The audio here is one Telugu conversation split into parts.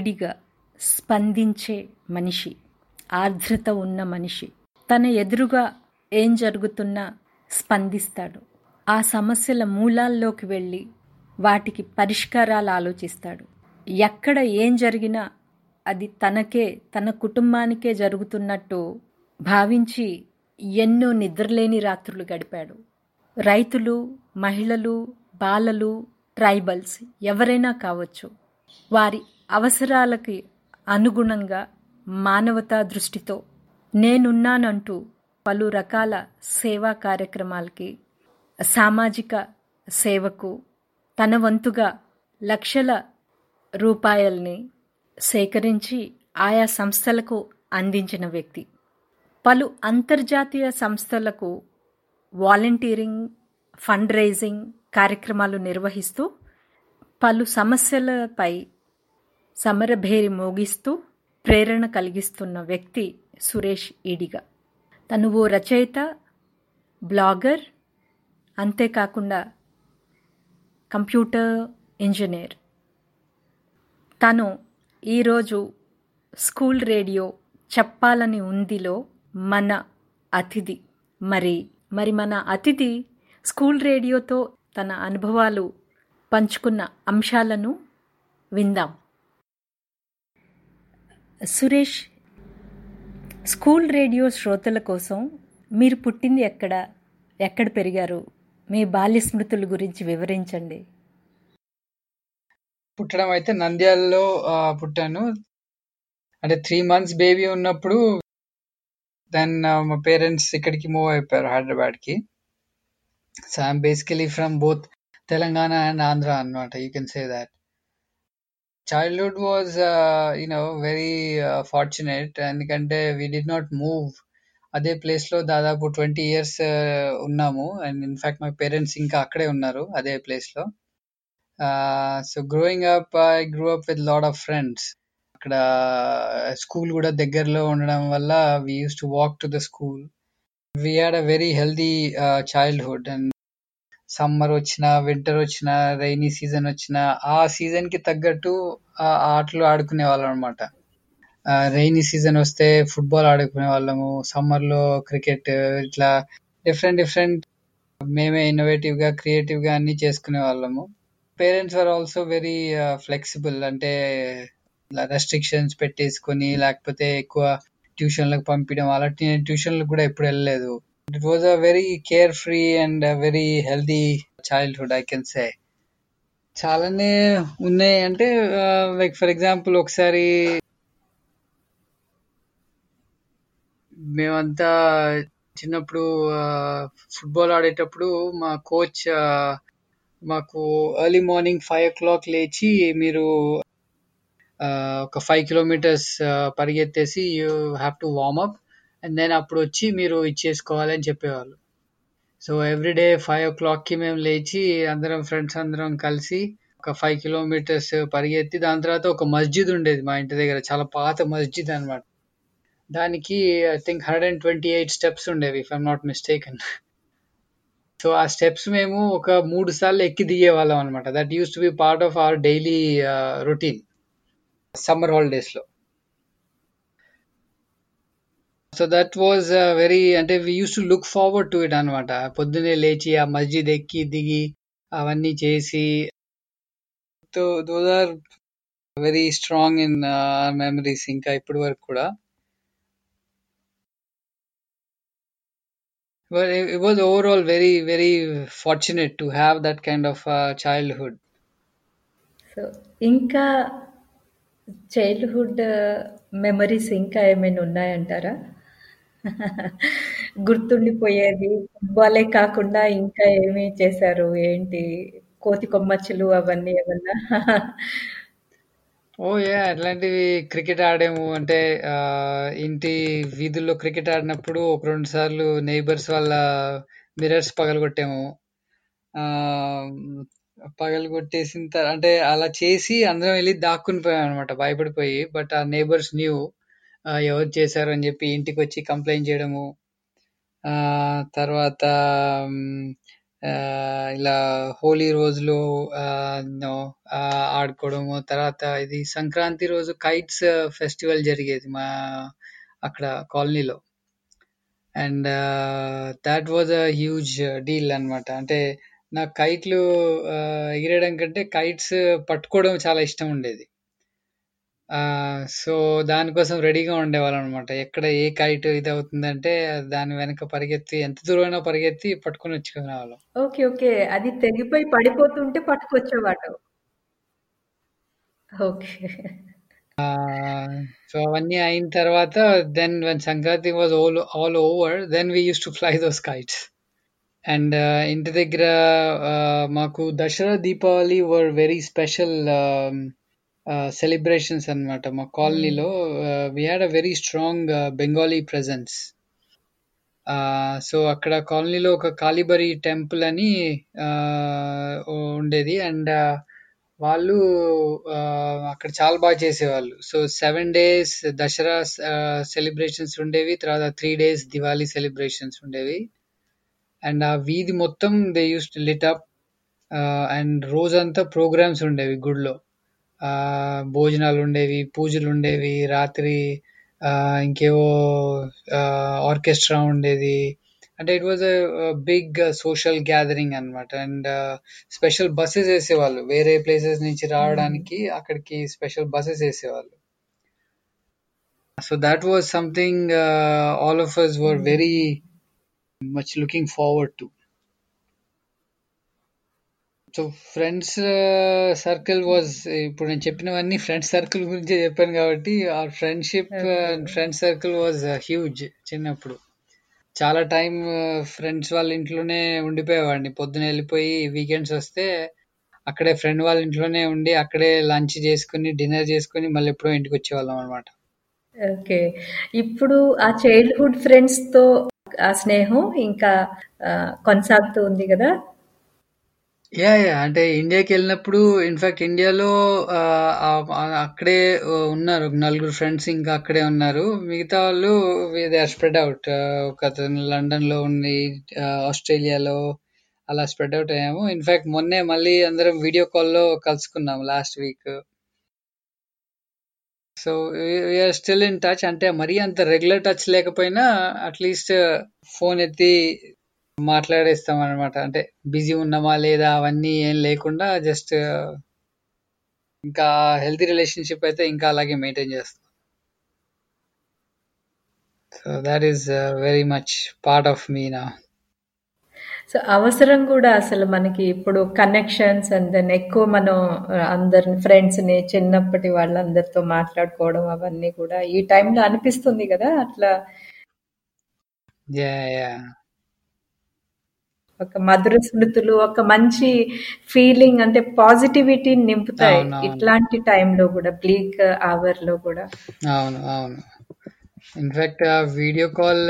విడిగా స్పందించే మనిషి ఆర్ద్రత ఉన్న మనిషి. తన ఎదురుగా ఏం జరుగుతున్నా స్పందిస్తాడు. ఆ సమస్యల మూలాల్లోకి వెళ్ళి వాటికి పరిష్కారాలు ఆలోచిస్తాడు. ఎక్కడ ఏం జరిగినా అది తనకే తన కుటుంబానికే జరుగుతున్నట్టు భావించి ఎన్నో నిద్రలేని రాత్రులు గడిపాడు. రైతులు మహిళలు బాలలు ట్రైబల్స్ ఎవరైనా కావచ్చు వారి అవసరాలకి అనుగుణంగా మానవతా దృష్టితో నేనున్నానంటూ పలు రకాల సేవా కార్యక్రమాలకి సామాజిక సేవకు తన వంతుగా లక్షల రూపాయల్ని సేకరించి ఆయా సంస్థలకు అందించిన వ్యక్తి. పలు అంతర్జాతీయ సంస్థలకు వాలంటీరింగ్ ఫండ్ రైజింగ్ కార్యక్రమాలు నిర్వహిస్తూ పలు సమస్యలపై సమరభేరి మోగిస్తూ ప్రేరణ కలిగిస్తున్న వ్యక్తి సురేష్ ఈడిగా. తను ఓ రచయిత బ్లాగర్ అంతేకాకుండా కంప్యూటర్ ఇంజనీర్. తను ఈరోజు స్కూల్ రేడియో చెప్పాలని ఉందిలో మన అతిథి. మరి మరి మన అతిథి స్కూల్ రేడియోతో తన అనుభవాలు పంచుకున్న అంశాలను విందాం. సురేష్ స్కూల్ రేడియో శ్రోతల కోసం మీరు పుట్టింది ఎక్కడ? ఎక్కడ పెరిగారు? మీ బాల్య స్మృతుల గురించి వివరించండి. పుట్టడం అయితే నంద్యాలలో పుట్టాను. అంటే త్రీ మంత్స్ బేబీ ఉన్నప్పుడు దెన్ మా పేరెంట్స్ ఇక్కడికి మూవ్ అయిపోయారు హైదరాబాద్కి. So I'm basically from both Telangana and Andhra అనమాట you can say that childhood was you know very fortunate ఎందుకంటే వీ డి నాట్ మూవ్ అదే ప్లేస్లో దాదాపు ట్వంటీ ఇయర్స్ ఉన్నాము and in fact my parents ఇంకా అక్కడే ఉన్నారు అదే ప్లేస్లో so growing up I grew up with lot of friends అక్కడ స్కూల్ కూడా దగ్గరలో ఉండడం వల్ల we use to walk to the school we had a very healthy childhood and summer వచ్చిన వింటర్ వచ్చిన రైనీ సీజన్ వచ్చిన ఆ సీజన్కి తగ్గట్టు ఆటలు ఆడుకునే వాళ్ళం అనమాట రైనీ సీజన్ వస్తే ఫుట్బాల్ ఆడుకునే వాళ్ళము సమ్మర్లో క్రికెట్ ఇట్లా డిఫరెంట్ డిఫరెంట్ మేమే ఇన్నోవేటివ్గా క్రియేటివ్గా అన్ని చేసుకునే వాళ్ళము. Parents are also very flexible అంటే రెస్ట్రిక్షన్స్ పెట్టేసుకొని లేకపోతే ఎక్కువ ట్యూషన్లకు పంపించడం అలాంటి నేను ట్యూషన్లకు కూడా ఎప్పుడు వెళ్ళలేదు. It was a very care free and very healthy childhood I can say చాలానే ఉన్నాయి అంటే లైక్ ఫర్ ఎగ్జాంపుల్ ఒకసారి మేమంతా చిన్నప్పుడు ఫుట్బాల్ ఆడేటప్పుడు మా కోచ్ మాకు early morning five o'clock లేచి మీరు ఒక five kilometres పరిగెత్తేసి you have to warm up and then అప్పుడు వచ్చి మీరు ఇచ్చేసుకోవాలి అని చెప్పేవాళ్ళు. సో ఎవ్రీడే ఫైవ్ ఓ క్లాక్కి మేము లేచి అందరం ఫ్రెండ్స్ అందరం కలిసి ఒక ఫైవ్ కిలోమీటర్స్ పరిగెత్తి దాని తర్వాత ఒక మస్జిద్ ఉండేది మా ఇంటి దగ్గర. చాలా పాత మస్జిద్ అనమాట దానికి I think hundred and twenty eight steps ఉండేవి if I'm not mistaken so ఆ స్టెప్స్ మేము ఒక మూడు సార్లు ఎక్కి దిగేవాళ్ళం అనమాట that use to be part of our daily routine summer హాలిడేస్లో లో సో దట్ వాజ్ వెరీ అంటే we use to look forward to it అనమాట పొద్దున్నే లేచి ఆ మస్జిద్ ఎక్కి దిగి అవన్నీ చేసి. Those are very strong in memories ఇంకా ఇప్పటి వరకు కూడా. Well, it, it was overall very, very fortunate to have that kind of uh, childhood. So ఇంకా చైల్డ్హుడ్ మెమరీస్ ఇంకా ఏమైనా ఉన్నాయంటారా? గుర్తుండిపోయేది. ఫుట్బాలే కాకుండా ఇంకా ఏమి చేశారు? ఏంటి? కోతి కొమ్మచ్చులు అవన్నీ ఏమన్నా? ఓ యా అట్లాంటివి క్రికెట్ ఆడాము. అంటే ఆ, ఇంటి వీధుల్లో క్రికెట్ ఆడినప్పుడు ఒక రెండు సార్లు నైబర్స్ వాళ్ళ మిరర్స్ పగలగొట్టాము. ఆ పగలగొట్టేసిన తర్వాత అంటే అలా చేసి అందరం వెళ్ళి దాక్కుని పోయాం అనమాట భయపడిపోయి. బట్ ఆ నేబర్స్ న్యూ ఎవరు చేశారు అని చెప్పి ఇంటికి వచ్చి కంప్లైంట్ చేయడము. తర్వాత ఇలా హోలీ రోజులు ఆడుకోవడము. తర్వాత ఇది సంక్రాంతి రోజు కైట్స్ ఫెస్టివల్ జరిగేది మా అక్కడ కాలనీలో. And that was a huge deal అన్నమాట. అంటే నాకు కైట్లు ఎగిరేయడం కంటే కైట్స్ పట్టుకోవడం చాలా ఇష్టం ఉండేది. సో దానికోసం రెడీగా ఉండేవాళ్ళం అనమాట ఎక్కడ ఏ కైట్ ఇది అవుతుందంటే దాని వెనక పరిగెత్తి ఎంత దూరమైనా పరిగెత్తి పట్టుకొని వచ్చుకునే వాళ్ళం ఓకే ఓకే. అది తెగిపోయి పడిపోతుంటే పట్టుకొచ్చేవాడు ఓకే. సో అవన్నీ అయిన తర్వాత then when Sankranti was all all over then we use to fly those kites and ఇంటి దగ్గర మాకు Dasara Deepavali were very special celebrations అన్నమాట. మా కాలనీలో we had a very strong Bengali presence so అక్కడ కాలనీలో ఒక కాలిబరి టెంపుల్ అని ఉండేది. అండ్ వాళ్ళు అక్కడ చాలా బాగా చేసేవాళ్ళు. So seven days Dasara celebrations ఉండేవి. తర్వాత త్రీ డేస్ దివాళీ సెలబ్రేషన్స్ ఉండేవి. అండ్ ఆ వీధి మొత్తం they use lit up and రోజంతా ప్రోగ్రామ్స్ ఉండేవి గుడిలో. భోజనాలు ఉండేవి పూజలు ఉండేవి రాత్రి ఆ ఇంకేవో ఆర్కెస్ట్రా ఉండేది. అంటే it was big social gathering అన్నమాట. అండ్ స్పెషల్ బస్సెస్ వేసేవాళ్ళు. వేరే ప్లేసెస్ నుంచి రావడానికి అక్కడికి స్పెషల్ బస్సెస్ వేసేవాళ్ళు. So that was something all of us were very much looking forward to. So friends circle was ఇప్పుడు నేను చెప్పినవన్నీ ఫ్రెండ్స్ సర్కిల్ గురించి చెప్పాను కాబట్టి ఆ friendship and friend circle was huge చిన్నప్పుడు. చాలా టైం ఫ్రెండ్స్ వాళ్ళ ఇంట్లోనే ఉండిపోయేవాడిని. పొద్దున వెళ్ళిపోయి వీకెండ్స్ వస్తే అక్కడే ఫ్రెండ్ వాళ్ళ ఇంట్లోనే ఉండి అక్కడే లంచ్ చేసుకుని డిన్నర్ చేసుకుని మళ్ళీ ఎప్పుడో ఇంటికి వచ్చేవాళ్ళం అనమాట ఓకే. ఇప్పుడు ఆ చైల్డ్హుడ్ ఫ్రెండ్స్తో ఆ స్నేహం ఇంకా కొనసాగుతూ ఉంది కదా? యా యా అంటే ఇండియాకి వెళ్ళినప్పుడు ఇన్ఫాక్ట్ ఇండియాలో అక్కడే ఉన్నారు. ఒక నలుగురు ఫ్రెండ్స్ ఇంకా అక్కడే ఉన్నారు. మిగతా వాళ్ళు దే ఆర్ స్ప్రెడ్ అవుట్ ఒక లండన్లో ఉంది ఆస్ట్రేలియాలో అలా స్ప్రెడ్ అవుట్ అయ్యాము. ఇన్ఫాక్ట్ మొన్నే మళ్ళీ అందరం వీడియో కాల్లో కలుసుకున్నాం last week so we're still in touch అంటే మరీ అంత రెగ్యులర్ టచ్ లేకపోయినా అట్లీస్ట్ ఫోన్ ఎత్తి మాట్లాడేస్తాం అనమాట అంటే బిజీ ఉన్నామా లేదా అవన్నీ ఏం లేకుండా జస్ట్ ఇంకా హెల్తీ రిలేషన్షిప్ అయితే ఇంకా అలాగే మెయింటైన్ చేస్తాం. So that is very much part of me నా సో అవసరం కూడా అసలు మనకి ఇప్పుడు కనెక్షన్స్ అండ్ దెన్ ఎక్కువ మనం అందరి ఫ్రెండ్స్ని చిన్నప్పటి వాళ్ళందరితో మాట్లాడుకోవడం అవన్నీ కూడా ఈ టైంలో అనిపిస్తుంది కదా అట్లా. యా యా ఒక మధుర స్మృతులు ఒక మంచి ఫీలింగ్ అంటే పాజిటివిటీ నింపుతాయి ఇట్లాంటి టైంలో కూడా బ్లీక్ అవర్లో కూడా. అవును అవును. ఇన్ఫాక్ట్ ఆ వీడియో కాల్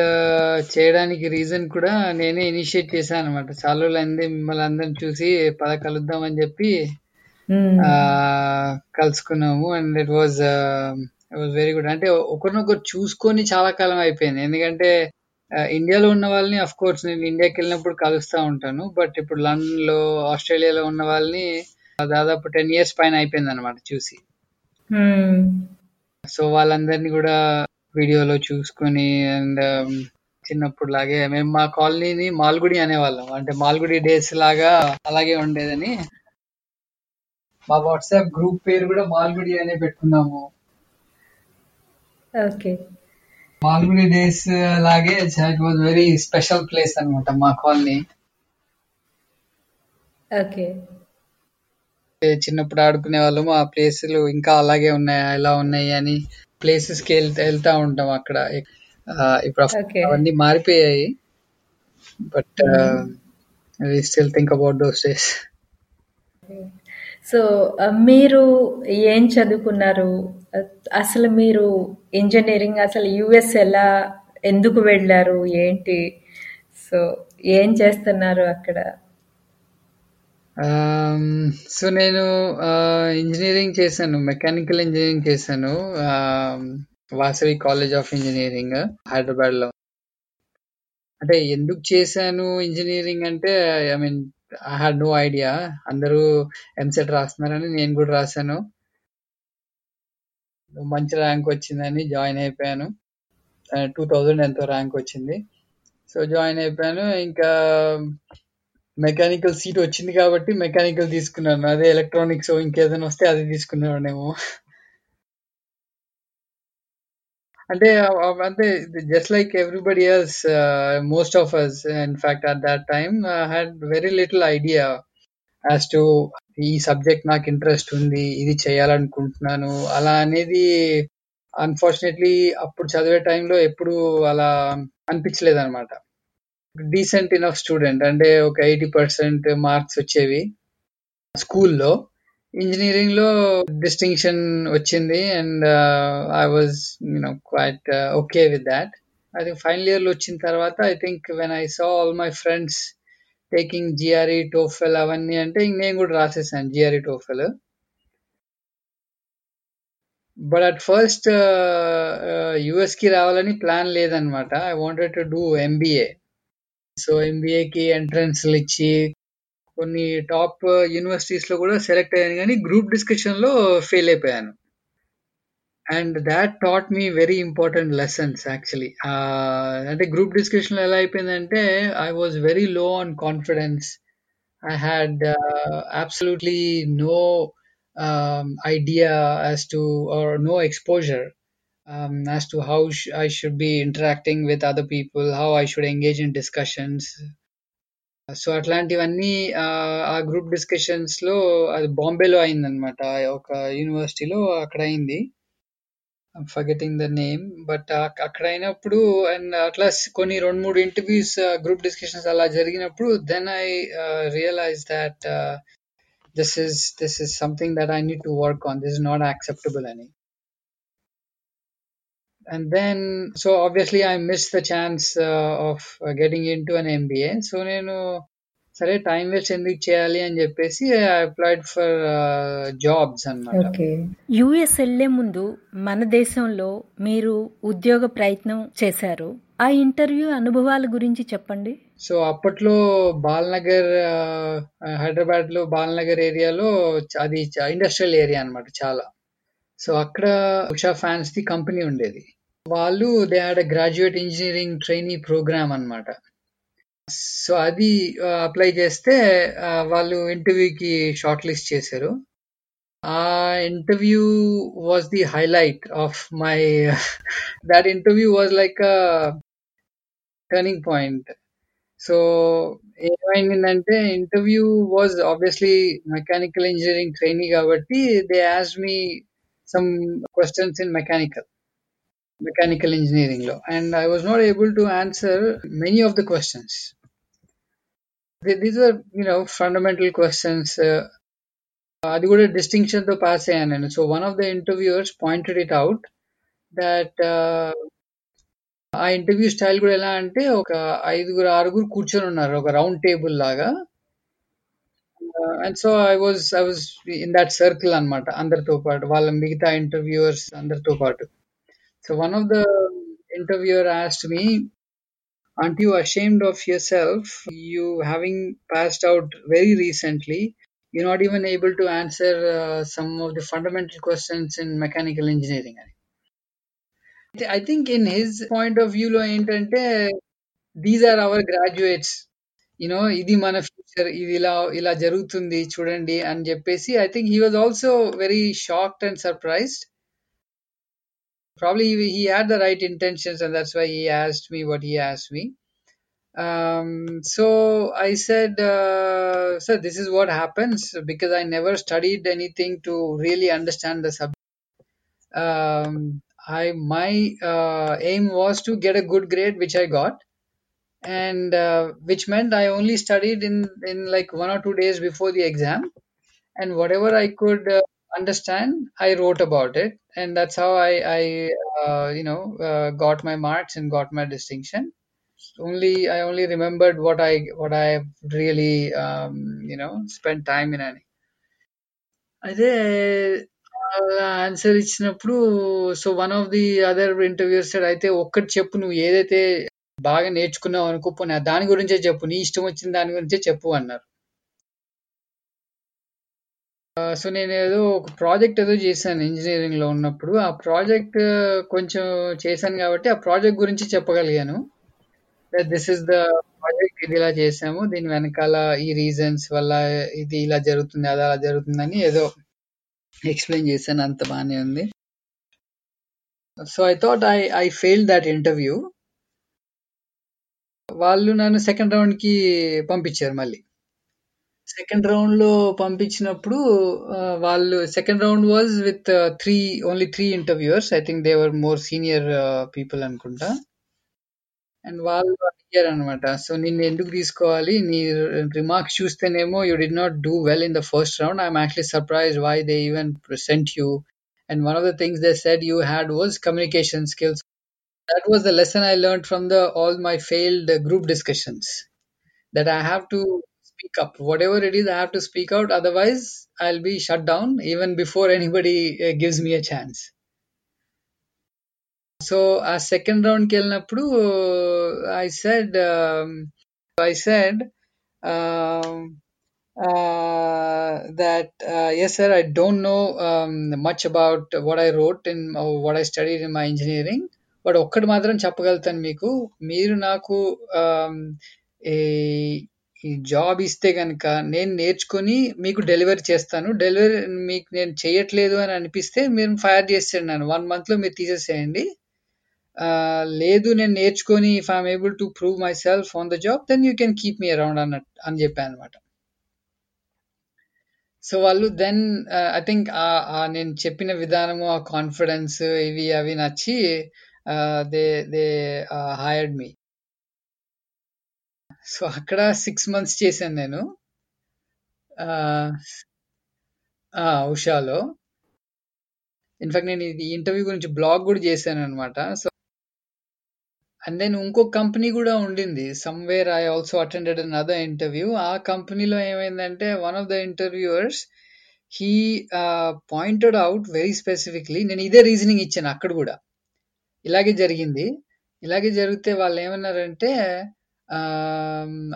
చేయడానికి రీజన్ కూడా నేనే ఇనిషియేట్ చేశాను అనమాట చాలా రోజులైంది మిమ్మల్ని అందరిని చూసి పద కలుద్దాం అని చెప్పి కలుసుకున్నాము. And it was was very good అంటే ఒకరినొకరు చూసుకొని చాలా కాలం అయిపోయింది. ఎందుకంటే ఇండియాలో ఉన్న వాళ్ళని అఫ్ కోర్స్ నేను ఇండియాకి వెళ్ళినప్పుడు కలుస్తూ ఉంటాను. బట్ ఇప్పుడు లండన్లో ఆస్ట్రేలియాలో ఉన్న వాళ్ళని దాదాపు టెన్ ఇయర్స్ పైన అయిపోయింది అనమాట చూసి. సో వాళ్ళందరినీ కూడా వీడియోలో చూసుకొని అండ్ చిన్నప్పుడు లాగే మేము మా కాలనీని మాల్గుడి అనేవాళ్ళం. అంటే మాల్గుడి డేస్ లాగా అలాగే ఉండేదని. మా వాట్సాప్ గ్రూప్ పేరు కూడా మాల్గుడి అనే పెట్టుకున్నాము. ఓకే మాల్గుడి డేస్ లాగే it was very special place అన్నమాట మా కాలనీ. ఓకే. చిన్నప్పుడు ఆడుకునే వాళ్ళము ఆ ప్లేసులు ఇంకా అలాగే ఉన్నాయా ఎలా ఉన్నాయి అని ప్లేసెస్కి వెళ్తా ఉంటాం అక్కడ. ఇప్పుడు అవన్నీ మారిపోయాయి. But we still think about those days so మీరు ఏం చదువుకున్నారు? అసలు మీరు ఇంజనీరింగ్ అసలు యుఎస్ ఎలా ఎందుకు వెళ్ళారు ఏంటి? సో ఏం చేస్తున్నారు అక్కడ? Um, సో నేను uh, ఇంజనీరింగ్ చేశాను మెకానికల్ ఇంజనీరింగ్ చేశాను వాసవి కాలేజ్ ఆఫ్ ఇంజనీరింగ్ హైదరాబాద్లో. అంటే ఎందుకు చేశాను ఇంజనీరింగ్ అంటే I mean I had no idea అందరూ ఎంసెట్ రాస్తున్నారని నేను కూడా రాశాను. మంచి ర్యాంక్ వచ్చిందని జాయిన్ అయిపోయాను. టూ థౌజండ్ ఎంతో ర్యాంక్ వచ్చింది. సో జాయిన్ అయిపోయాను. ఇంకా మెకానికల్ సీట్ వచ్చింది కాబట్టి మెకానికల్ తీసుకున్నాను. అదే ఎలక్ట్రానిక్స్ ఇంకేదైనా వస్తే అది తీసుకున్నానేమో. అంటే అంటే just like everybody else most of us in fact at that time had very little idea as to ఈ సబ్జెక్ట్ నాకు ఇంట్రెస్ట్ ఉంది ఇది చేయాలనుకుంటున్నాను అలా అనేది అన్ఫార్చునేట్లీ అప్పుడు చదివే టైంలో ఎప్పుడు అలా అనిపించలేదు అనమాట డీసెంట్ ఇనఫ్ స్టూడెంట్ అంటే ఒక ఎయిటీ పర్సెంట్ మార్క్స్ వచ్చేవి. స్కూల్లో ఇంజనీరింగ్లో డిస్టింక్షన్ వచ్చింది and I was you know quite okay with that I think final ఇయర్లో వచ్చిన తర్వాత I think when I saw all my friends taking GRE TOEFL అవన్నీ అంటే ఇంక నేను కూడా రాసేసాను GRE TOEFL but at first యుఎస్కి రావాలని ప్లాన్ లేదనమాట I wanted to do MBA so ఎంబీఏకి ఎంట్రన్స్లు ఇచ్చి కొన్ని టాప్ యూనివర్సిటీస్ uh, లో కూడా సెలెక్ట్ అయ్యాను. కానీ గ్రూప్ డిస్కషన్లో ఫెయిల్ అయిపోయాను. And that taught me very important lessons actually అంటే గ్రూప్ డిస్కషన్లో ఎలా అయిపోయిందంటే I was very low on confidence I had absolutely no idea as to or no exposure um, as to how sh- I should be interacting with other people, how I should engage in discussions. So అట్లాంటివన్నీ ఆ, గ్రూప్ డిస్కషన్స్లో అది బాంబేలో అయిందనమాట ఒక యూనివర్సిటీలో అక్కడ అయింది. ఫర్గెటింగ్ ద నేమ్ బట్ అక్కడ అయినప్పుడు అండ్ అట్లా స్- కొన్ని రెండు మూడు ఇంటర్వ్యూస్ గ్రూప్ డిస్కషన్స్ అలా జరిగినప్పుడు then I realise that this is this is something that I need to work on this is not acceptable అని and then so obviously i missed the chance uh, of uh, getting into an mba so నేను సరే టైం వేస్ట్ ఎందుకు చేయాలి అని చెప్పేసి ఐ అప్లైడ్ ఫర్ జాబ్స్ అన్నమాట. ఓకే. యుఎస్ వెళ్ళే ముందు మన దేశంలో మీరు ఉద్యోగ ప్రయత్నం చేశారు. ఆ ఇంటర్వ్యూ అనుభవాల గురించి చెప్పండి. సో అప్పట్లో బాల్నగర్ హైదరాబాద్లో బాల్నగర్ ఏరియాలో అది ఇండస్ట్రియల్ ఏరియా అన్నమాట చాలా. సో అక్కడ ఉషా ఫ్యాన్స్ ది కంపెనీ ఉండేది. వాళ్ళు they had a graduate engineering trainee programme అన్నమాట. సో అది అప్లై చేస్తే ఆ, వాళ్ళు ఇంటర్వ్యూకి షార్ట్ లిస్ట్ చేశారు. ఆ interview was the highlight of my that interview was like turning point so ఏమైందంటే interview was obviously mechanical engineering trainee కాబట్టి they as me some questions in mechanical mechanical ఇంజనీరింగ్లో. And I was not able to answer many of the questions these are you know fundamental questions అది కూడా డిస్టింక్షన్తో పాస్ అయ్యాను నేను. So one of the interviewers pointed it out that ఆ ఇంటర్వ్యూ స్టైల్ కూడా ఎలా అంటే ఒక ఐదుగురు ఆరుగురు కూర్చొని ఉన్నారు ఒక రౌండ్ టేబుల్ లాగా. And so I was I was in that circle అన్నమాట అందరితో పాటు వాళ్ళ మిగతా ఇంటర్వ్యూయర్స్ అందరితో పాటు. So one of the interviewer asked me aren't you ashamed of yourself you having passed out very recently you're not even able to answer uh, some of the fundamental questions in mechanical engineering i think in his point of view లో ఏంటంటే these are our graduates you know ఇది మన ఫ్యూచర్ ఇది ఇలా ఇలా జరుగుతుంది చూడండి అని చెప్పేసి I think he was also very shocked and surprised probably he, had the right intentions and that's why he asked me what he asked me. Um, so i said uh, sir this is what happens because i never studied anything to really understand the subject. Um, i my uh, aim was to get a good grade which i got. And uh, which meant i only studied in in like one or two days before the exam. And whatever I could uh, understand, I wrote about it, and that's how I, I uh, you know, uh, got my marks and got my distinction. Only I only remembered what I what I really um, you know spent time in అని అదే ఆన్సర్ ఇచ్చినప్పుడు so one of the other interviews అయితే ఒక్కటి చెప్పు నువ్వు ఏదైతే బాగా నేర్చుకున్నావు అనుకో పోనీ దాని గురించే చెప్పు నీ ఇష్టం వచ్చిన దాని గురించే చెప్పు అన్నారు సో నేను ఏదో ఒక ప్రాజెక్ట్ ఏదో చేశాను ఇంజనీరింగ్లో ఉన్నప్పుడు. ఆ ప్రాజెక్ట్ కొంచెం చేశాను కాబట్టి ఆ ప్రాజెక్ట్ గురించి చెప్పగలిగాను. దిస్ ఇస్ ద ప్రాజెక్ట్ ఇది ఇలా చేసాము దీని వెనకాల ఈ రీజన్స్ వల్ల ఇది ఇలా జరుగుతుంది అది అలా జరుగుతుందని ఏదో ఎక్స్ప్లెయిన్ చేశాను. అంత బాగానే ఉంది. So I thought I I fail that interview వాళ్ళు నన్ను సెకండ్ రౌండ్కి పంపించారు మళ్ళీ. సెకండ్ రౌండ్లో పంపించినప్పుడు ఆ, వాళ్ళు second round was with three only three interviewers I think they were more senior people అనుకుంటా. అండ్ వాళ్ళు అడిగారు అనమాట సో నిన్ను ఎందుకు తీసుకోవాలి? నీ రిమార్క్స్ చూస్తేనేమో you did not do well in the first round I'm actually surprise why they even sent you and one of the things they said you had was communication skills that was the lesson I learned from the all my failed uh, group discussions. That I have to speak up whatever it is I have to speak out otherwise I'll be shut down even before anybody uh, gives me a chance so ఆ సెకండ్ రౌండ్ కి వెళ్ళినప్పుడు I said I said that uh, yes sir I don't know um, much about what I wrote in uh, what I studied in my engineering but ఒక్కటి మాత్రం చెప్పగలుగుతాను మీకు మీరు నాకు ఆమ్, ఈ జాబ్ ఇస్తే కనుక నేను నేర్చుకొని మీకు డెలివరీ చేస్తాను. డెలివరీ మీకు నేను చేయట్లేదు అని అనిపిస్తే మీరు ఫైర్ చేసేయండి నన్ను. వన్ మంత్లో మీరు తీసేసేయండి. లేదు నేను నేర్చుకొని if I'm able to prove myself on the job then you can keep me around అన్నట్టు అని చెప్పాను అనమాట సో వాళ్ళు దెన్ ఐ థింక్ నేను చెప్పిన విధానము ఆ కాన్ఫిడెన్స్ ఇవి అవి నచ్చి they they hired me so అక్కడ సిక్స్ మంత్స్ చేశాను నేను. ఆ, ఉషాలో. ఇన్ఫాక్ట్ నేను ఇది ఇంటర్వ్యూ గురించి బ్లాగ్ కూడా చేశాను అనమాట సో అండ్ దెన్ ఇంకో కంపెనీ కూడా ఉండింది. Somewhere I also attended another interview ఆ కంపెనీలో ఏమైందంటే one of the interviewers he pointed out very specifically నేను ఇదే రీజనింగ్ ఇచ్చాను అక్కడ కూడా. ఇలాగే జరిగింది. ఇలాగే జరిగితే వాళ్ళు ఏమన్నారంటే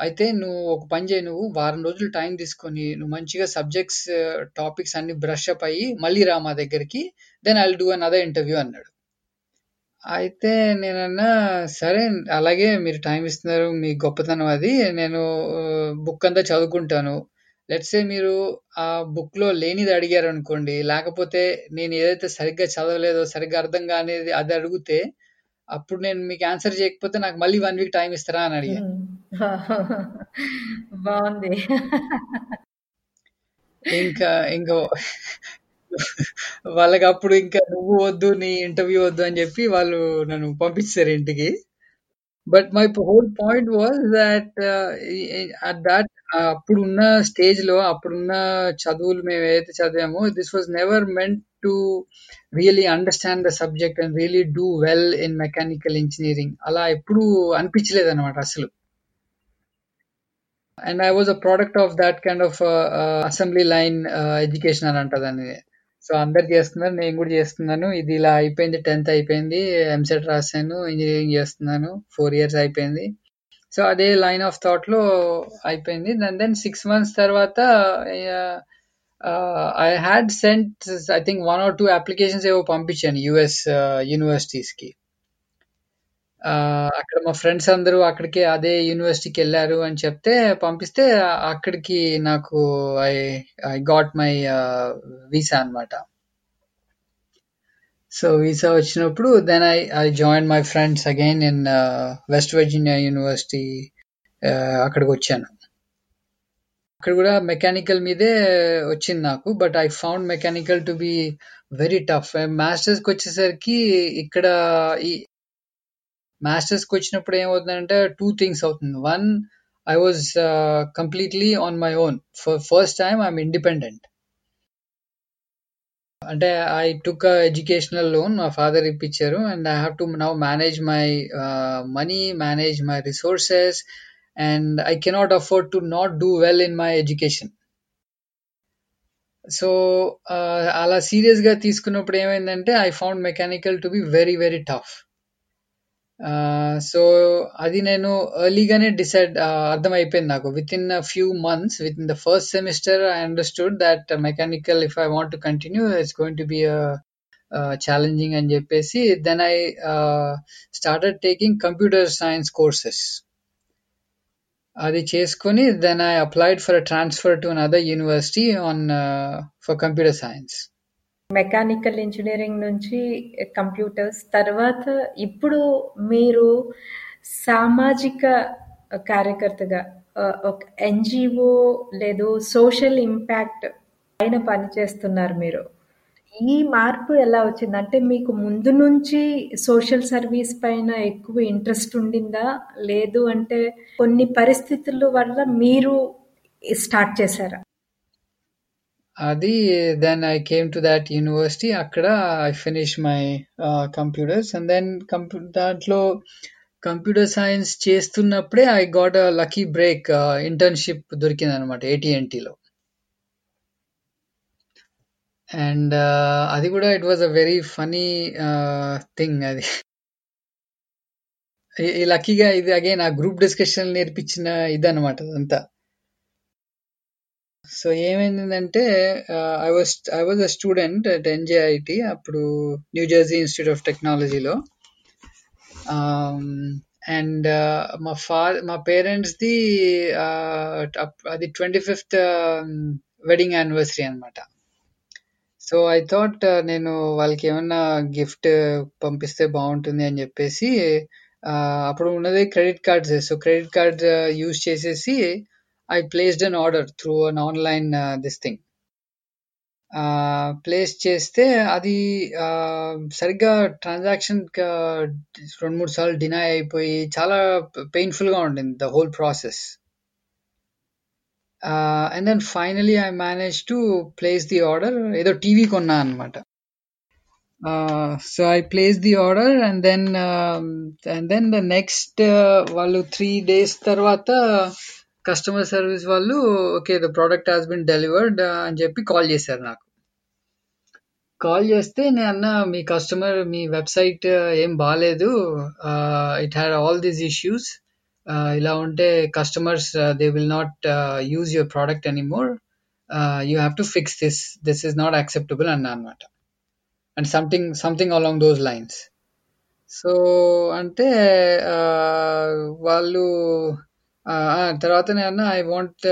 అయితే నువ్వు ఒక పని చేయి నువ్వు వారం రోజులు టైం తీసుకొని నువ్వు మంచిగా సబ్జెక్ట్స్ టాపిక్స్ అన్ని బ్రష్ అప్ అయ్యి మళ్ళీ రా మా దగ్గరికి then I do another interview అన్నాడు. అయితే నేనన్నా సరే అలాగే మీరు టైం ఇస్తున్నారు మీ గొప్పతనం అది నేను బుక్ అంతా చదువుకుంటాను. లెట్స్ సే మీరు ఆ బుక్లో లేనిది అడిగారు అనుకోండి లేకపోతే నేను ఏదైతే సరిగ్గా చదవలేదో సరిగ్గా అర్థం కానిది అది అడిగితే అప్పుడు నేను మీకు ఆన్సర్ చేయకపోతే నాకు మళ్ళీ వన్ వీక్ టైం ఇస్తారా అని అడిగాను బాగుంది. ఇంకా ఇంకా వాళ్ళకి అప్పుడు ఇంకా నువ్వు వద్దు నీ ఇంటర్వ్యూ వద్దు అని చెప్పి వాళ్ళు నన్ను పంపించారు ఇంటికి. but my whole point was that at that అప్పుడున్న స్టేజ్ లో అప్పుడున్న చదువులు మేము ఏదైతే చదివామో this was never meant to really understand the subject and really do well in mechanical engineering అలా ఎప్పుడు అనిపించలేదు అనమాట అసలు and I was a product of that kind of assembly line education అని అంటదని so అందరు చేస్తున్నారు నేను కూడా చేస్తున్నాను. ఇది ఇలా అయిపోయింది టెన్త్ అయిపోయింది ఎంసెట్ రాశాను ఇంజనీరింగ్ చేస్తున్నాను ఫోర్ ఇయర్స్ అయిపోయింది. సో అదే లైన్ ఆఫ్ థాట్లో అయిపోయింది. అండ్ దెన్ సిక్స్ మంత్స్ తర్వాత I had sent I think one or two applications ఏవో పంపించాను యుఎస్ యూనివర్సిటీస్కి. అక్కడ మా ఫ్రెండ్స్ అందరూ అక్కడికి అదే యూనివర్సిటీకి వెళ్ళారు అని చెప్తే పంపిస్తే అక్కడికి నాకు I I got my visa అన్నమాట. సో వీసా వచ్చినప్పుడు then I I join my friends again in West Virginia university అక్కడికి వచ్చాను. అక్కడ కూడా మెకానికల్ మీదే వచ్చింది నాకు but I found mechanical to be very tough మాస్టర్స్కి వచ్చేసరికి ఇక్కడ ఈ మాస్టర్స్కి వచ్చినప్పుడు ఏమవుతుందంటే టూ థింగ్స్ అవుతుంది. One I was completely on my own for first time I'm independent అంటే ఐ టుక్ ఎడ్యుకేషనల్ లోన్ మా ఫాదర్ ఇప్పించారు and I have to now manage my money manage my resources and I cannot afford to not do well in my education so అలా సీరియస్గా తీసుకున్నప్పుడు ఏమైందంటే I found mechanical to be very very tough so అది నేను ఎర్లీగానే డిసైడ్ అర్థమైపోయింది నాకు within few months within the first semester I understood that mechanical if I want to continue it's going to be challenging అని చెప్పేసి then I started taking computer science courses అది చేసుకొని then I applied for transfer to another university on for computer science mechanical engineering నుంచి కంప్యూటర్స్ తర్వాత ఇప్పుడు మీరు సామాజిక కార్యకర్తగా ఒక ఎన్జిఓ లేదు సోషల్ ఇంపాక్ట్ పైన పనిచేస్తున్నారు మీరు. ఈ మార్పు ఎలా వచ్చింది? అంటే మీకు ముందు నుంచి సోషల్ సర్వీస్ పైన ఎక్కువ ఇంట్రెస్ట్ ఉండిందా? లేదు అంటే కొన్ని పరిస్థితుల వల్ల మీరు స్టార్ట్ చేశారా? అది then I came to that university అక్కడ I finish my computers and then కంప్యూ దాంట్లో computer science చేస్తున్నప్పుడే I got a lucky break internship దొరికింది అనమాట ఏటీఎన్టీలో అండ్ అది కూడా it was a very funny thing అది. ఈ లక్కీగా ఇది అగైన్ ఆ గ్రూప్ డిస్కషన్ నేర్పించిన ఇదనమాట అదంతా. సో ఏమైందంటే I was I was a student at NJIT అప్పుడు న్యూ జెర్సీ ఇన్స్టిట్యూట్ ఆఫ్ టెక్నాలజీలో అండ్ మా ఫా మా పేరెంట్స్ది అది ట్వంటీ ఫిఫ్త్ వెడ్డింగ్ యానివర్సరీ అనమాట సో ఐ థాట్ నేను వాళ్ళకి ఏమన్నా గిఫ్ట్ పంపిస్తే బాగుంటుంది అని చెప్పేసి అప్పుడు ఉన్నది credit cards so credit card use చేసేసి I placed an order through an online this thing place చేస్తే అది సరిగ్గా ట్రాన్సాక్షన్ రెండు మూడు సార్లు డినై అయిపోయి చాలా పెయిన్ఫుల్గా ఉండింది the whole process and then finally I manage to place the order ఏదో టీవీ కొన్నా అనమాట so I place the order and then and then the next వాళ్ళు త్రీ డేస్ తర్వాత కస్టమర్ సర్వీస్ వాళ్ళు okay the product has been delivered అని చెప్పి కాల్ చేశారు నాకు. కాల్ చేస్తే నేను అన్న మీ కస్టమర్ మీ వెబ్సైట్ ఏం బాగాలేదు it had all these issues. ఇలా ఉంటే customers they will not use your product anymore. You have to fix this. This is not acceptable అన్న అనమాట and something something along those lines. So అంటే వాళ్ళు తర్వాత నేనన్నా I want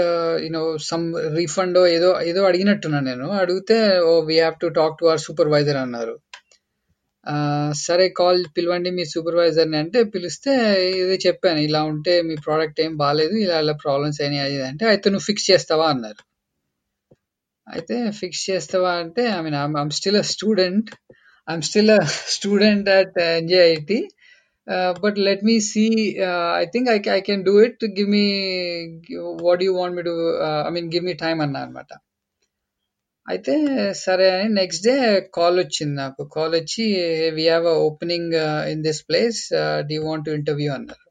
you know some refund ఏదో ఏదో అడిగినట్టున్నాను నేను. అడిగితే ఓ we have to talk to our supervisor అన్నారు. సరే కాల్ పిలవండి మీ సూపర్వైజర్ని అంటే పిలిస్తే ఇది చెప్పాను. ఇలా ఉంటే మీ ప్రోడక్ట్ ఏం బాగాలేదు ఇలా ఇలా ప్రాబ్లమ్స్ అయినాయి అంటే అయితే నువ్వు ఫిక్స్ చేస్తావా అన్నారు. అయితే ఫిక్స్ చేస్తావా అంటే I mean I'm still a student I'm still a student at NJIT Uh, but let me see. Uh, I think I, I can do it. Give me what do you want me to? Uh, I mean, give me time అన్నా అనమాట అయితే సరే అని నెక్స్ట్ డే కాల్ వచ్చింది నాకు కాల్ వచ్చి we have an opening in this place they want to interview అన్నారు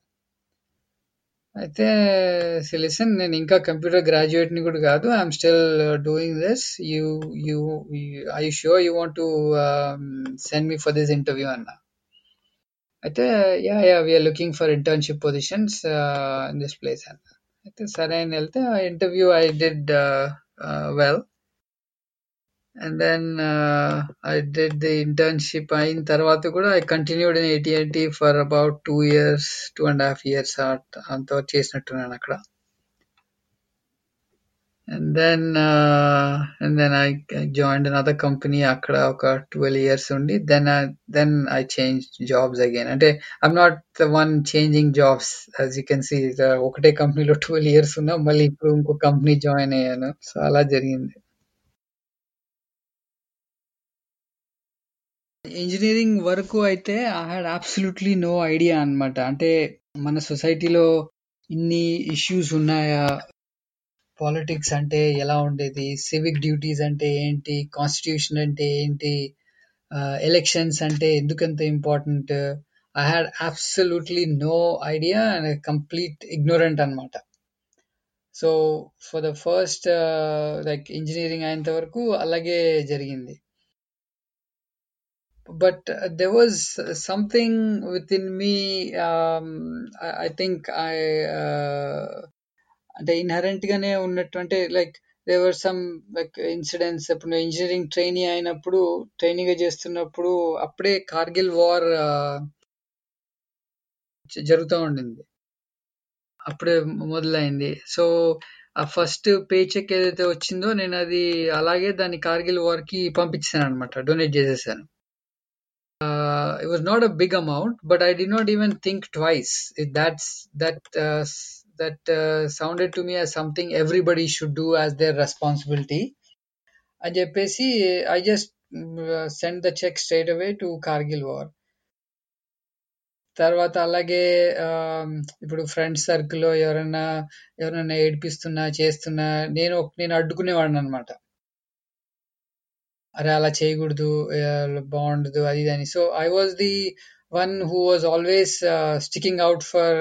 అయితే లిసన్ నేను ఇంకా కంప్యూటర్ గ్రాడ్యుయేట్ని కూడా కాదు I'm still doing this you you I sure you want to send me for this interview అన్నా అయితే yeah yeah we're looking for internship positions in this place అన్న అయితే సరే అని వెళ్తే ఆ interview I did well and then I did the internship అయిన తర్వాత కూడా I continued in ఏటీఎన్టీ for about two years two and half years అంత చేసినట్టున్నాను అక్కడ. And then and then I join another company అక్కడ ఒక ట్వెల్వ్ ఇయర్స్ ఉండి then then I change jobs again అంటే I'm not the one changing jobs as you can see ఒకటే కంపెనీలో ట్వెల్వ్ ఇయర్స్ ఉన్నా మళ్ళీ ఇప్పుడు ఇంకో కంపెనీ జాయిన్ అయ్యాను సో అలా జరిగింది ఇంజనీరింగ్ వరకు అయితే I had absolutely no idea అనమాట అంటే మన సొసైటీలో ఇన్ని ఇష్యూస్ ఉన్నాయా పాలిటిక్స్ అంటే ఎలా ఉండేది? సివిక్ డ్యూటీస్ అంటే ఏంటి? కాన్స్టిట్యూషన్ అంటే ఏంటి? ఎలక్షన్స్ అంటే ఎందుకంత important I had absolutely no idea and complete ignorant అనమాట so for the first like engineering అయినంత వరకు అలాగే జరిగింది. But uh, there was something within me um, I, I think i uh, అంటే ఇన్హరెంట్ గానే ఉన్నట్టు అంటే like there were some like incidents ఇప్పుడు ఇంజనీరింగ్ ట్రైనీ అయినప్పుడు ట్రైనింగ్గా చేస్తున్నప్పుడు అప్పుడే కార్గిల్ వార్ జరుగుతూ ఉండింది. అప్పుడే మొదలైంది. సో ఆ ఫస్ట్ పే చెక్ ఏదైతే వచ్చిందో నేను అది అలాగే దాన్ని కార్గిల్ వార్కి పంపించాను అనమాట డొనేట్ చేసేసాను it was not a big amount but I did not even think twice that's that that uh, sounded to me as something everybody should do as their responsibility. అని చెప్పేసి I just send the check straight away to Kargil war తర్వాత అలాగే um, ఇప్పుడు ఫ్రెండ్స్ సర్కిల్లో ఎవరైనా ఎవరైనా ఏడిపిస్తున్నా చేస్తున్నా నేను నేను అడ్డుకునేవాడిని అనమాట అరే అలా చేయకూడదు బాగుండదు అది అని. So I was the one who was always sticking out for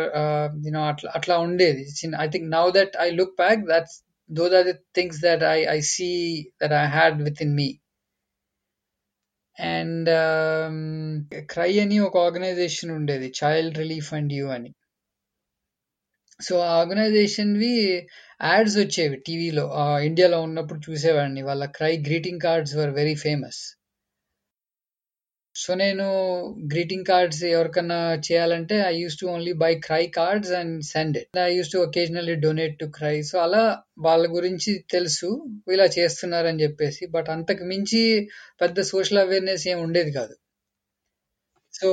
you know అట్లా అట్లా ఉండేది I think now that I look back that's those are the things that I I see that I had within me and CRY అని ఒక ఆర్గనైజేషన్ ఉండేది చైల్డ్ రిలీఫ్ అండ్ యూ అని సో ఆ ఆర్గనైజేషన్ వి యాడ్స్ వచ్చేవి టీవీలో ఇండియాలో ఉన్నప్పుడు చూసేవాడిని వాళ్ళ CRY greeting cards were very famous so నేను గ్రీటింగ్ కార్డ్స్ ఎవరికన్నా చేయాలంటే I use to only buy CRY cards and send it I use to occasionally donate to CRY so అలా వాళ్ళ గురించి తెలుసు ఇలా చేస్తున్నారని చెప్పేసి. బట్ అంతకు మించి పెద్ద సోషల్ అవేర్నెస్ ఏం ఉండేది కాదు. సో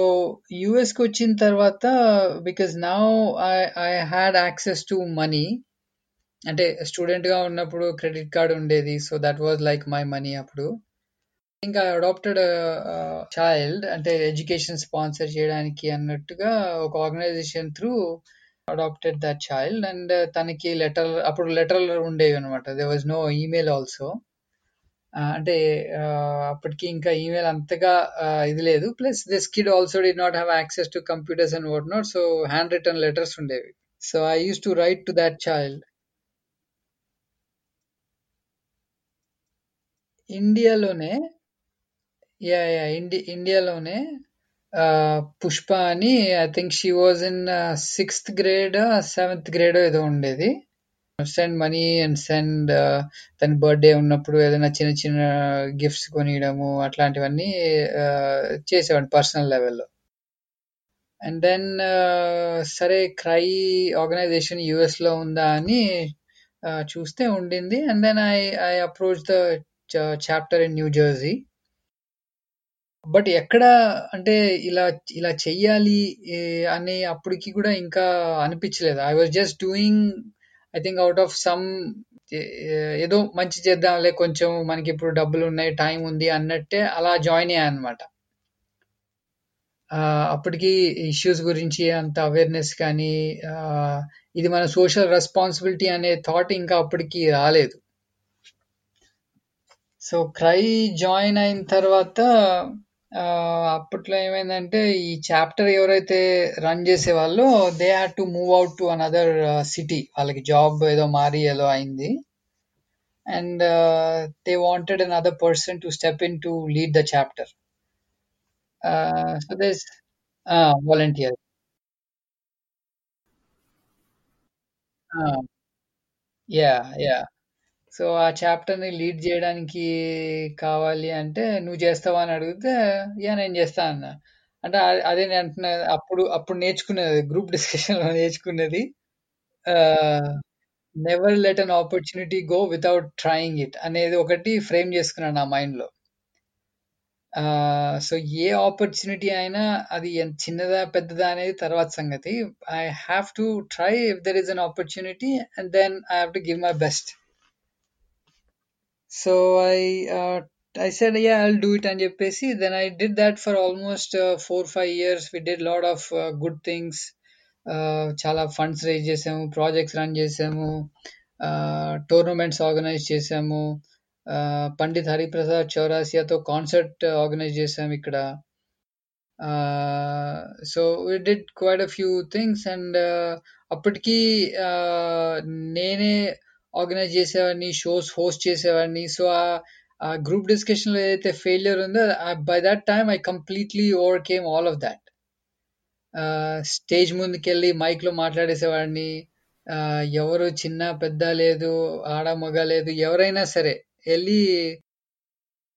యుఎస్కి వచ్చిన తర్వాత because now I I had access to money అంటే స్టూడెంట్గా ఉన్నప్పుడు క్రెడిట్ కార్డ్ ఉండేది. So that was like my money అప్పుడు. ఇంకా అడాప్టెడ్ చైల్డ్ అంటే ఎడ్యుకేషన్ స్పాన్సర్ చేయడానికి అన్నట్టుగా ఒక organization through adopted that child and తనకి లెటర్ అప్పుడు లెటర్లు ఉండేవి అనమాట there was no email also అంటే అప్పటికి ఇంకా ఈమెయిల్ అంతగా ఇది లేదు. Plus this kid also did not have access to computers and what not so hand return letters ఉండేవి. So I use to write to that child ఇండియాలోనే యా యా ఇండి ఇండియాలోనే పుష్ప అని I think she was in sixth grade seventh grade ఏదో ఉండేది. సెండ్ మనీ అండ్ సెండ్ తన బర్త్డే ఉన్నప్పుడు ఏదైనా చిన్న చిన్న గిఫ్ట్స్ కొనియడము అట్లాంటివన్నీ ఆ, చేసేవాడిని పర్సనల్ లెవెల్లో అండ్ దెన్ సరే క్రై ఆర్గనైజేషన్ యుఎస్లో ఉందా అని uh, చూస్తే ఉండింది. And then I I approach the chapter in New Jersey but ఎక్కడ అంటే ఇలా ఇలా చెయ్యాలి ఏ, అని అప్పటికి కూడా ఇంకా అనిపించలేదు. I was just doing I think out of some ఏదో మంచి చేద్దాంలే కొంచెం మనకి ఇప్పుడు డబ్బులు ఉన్నాయి టైం ఉంది అన్నట్టే అలా జాయిన్ అయ్యా అనమాట అప్పటికి ఇష్యూస్ గురించి అంత అవేర్నెస్ కానీ ఇది మన సోషల్ రెస్పాన్సిబిలిటీ అనే థాట్ ఇంకా అప్పటికి రాలేదు. సో క్రై జాయిన్ అయిన తర్వాత అప్పట్లో ఏమైందంటే ఈ చాప్టర్ ఎవరైతే రన్ చేసే వాళ్ళు they had to move out to another city వాళ్ళకి జాబ్ ఏదో మారి ఏదో అయింది. And they wanted another person to step in to lead the chapter so this volunteer yeah yeah so ఆ చాప్టర్ని లీడ్ చేయడానికి కావాలి అంటే నువ్వు చేస్తావా అని అడిగితే యా నేను చేస్తా అన్న. అంటే అ- అదే నేను అంటున్నా అప్పుడు అప్పుడు నేర్చుకునేది గ్రూప్ డిస్కషన్‌లో నేర్చుకున్నది. నేర్చుకునేది never let an opportunity go without trying it అనేది ఒకటి ఫ్రేమ్ చేసుకున్నాను నా మైండ్లో సో ఏ ఆపర్చునిటీ అయినా అది చిన్నదా పెద్దదా అనేది తర్వాత సంగతి. I have to try if there is an opportunity and then I have to give my best So I uh, I said, yeah, I'll do it and చెప్పేసి then I did that for almost uh, four five years. We did lot of uh, good things. Uh, చాలా ఫండ్స్ రేజ్ చేసాము ప్రాజెక్ట్స్ రన్ చేసాము టోర్నమెంట్స్ ఆర్గనైజ్ చేసాము uh, Pandit Hariprasad చౌరాసియాతో concert organise చేసాము ఇక్కడ so we did quite a few things and అప్పటికి uh, నేనే ఆర్గనైజ్ చేసేవాడిని షోస్ హోస్ట్ చేసేవాడిని. సో ఆ గ్రూప్ డిస్కషన్లో ఏదైతే ఫెయిల్యూర్ ఉందో by that time I completely overcame all of that stage ముందుకెళ్ళి మైక్లో మాట్లాడేసేవాడిని. ఎవరు చిన్న పెద్ద లేదు ఆడ మగ లేదు ఎవరైనా సరే వెళ్ళి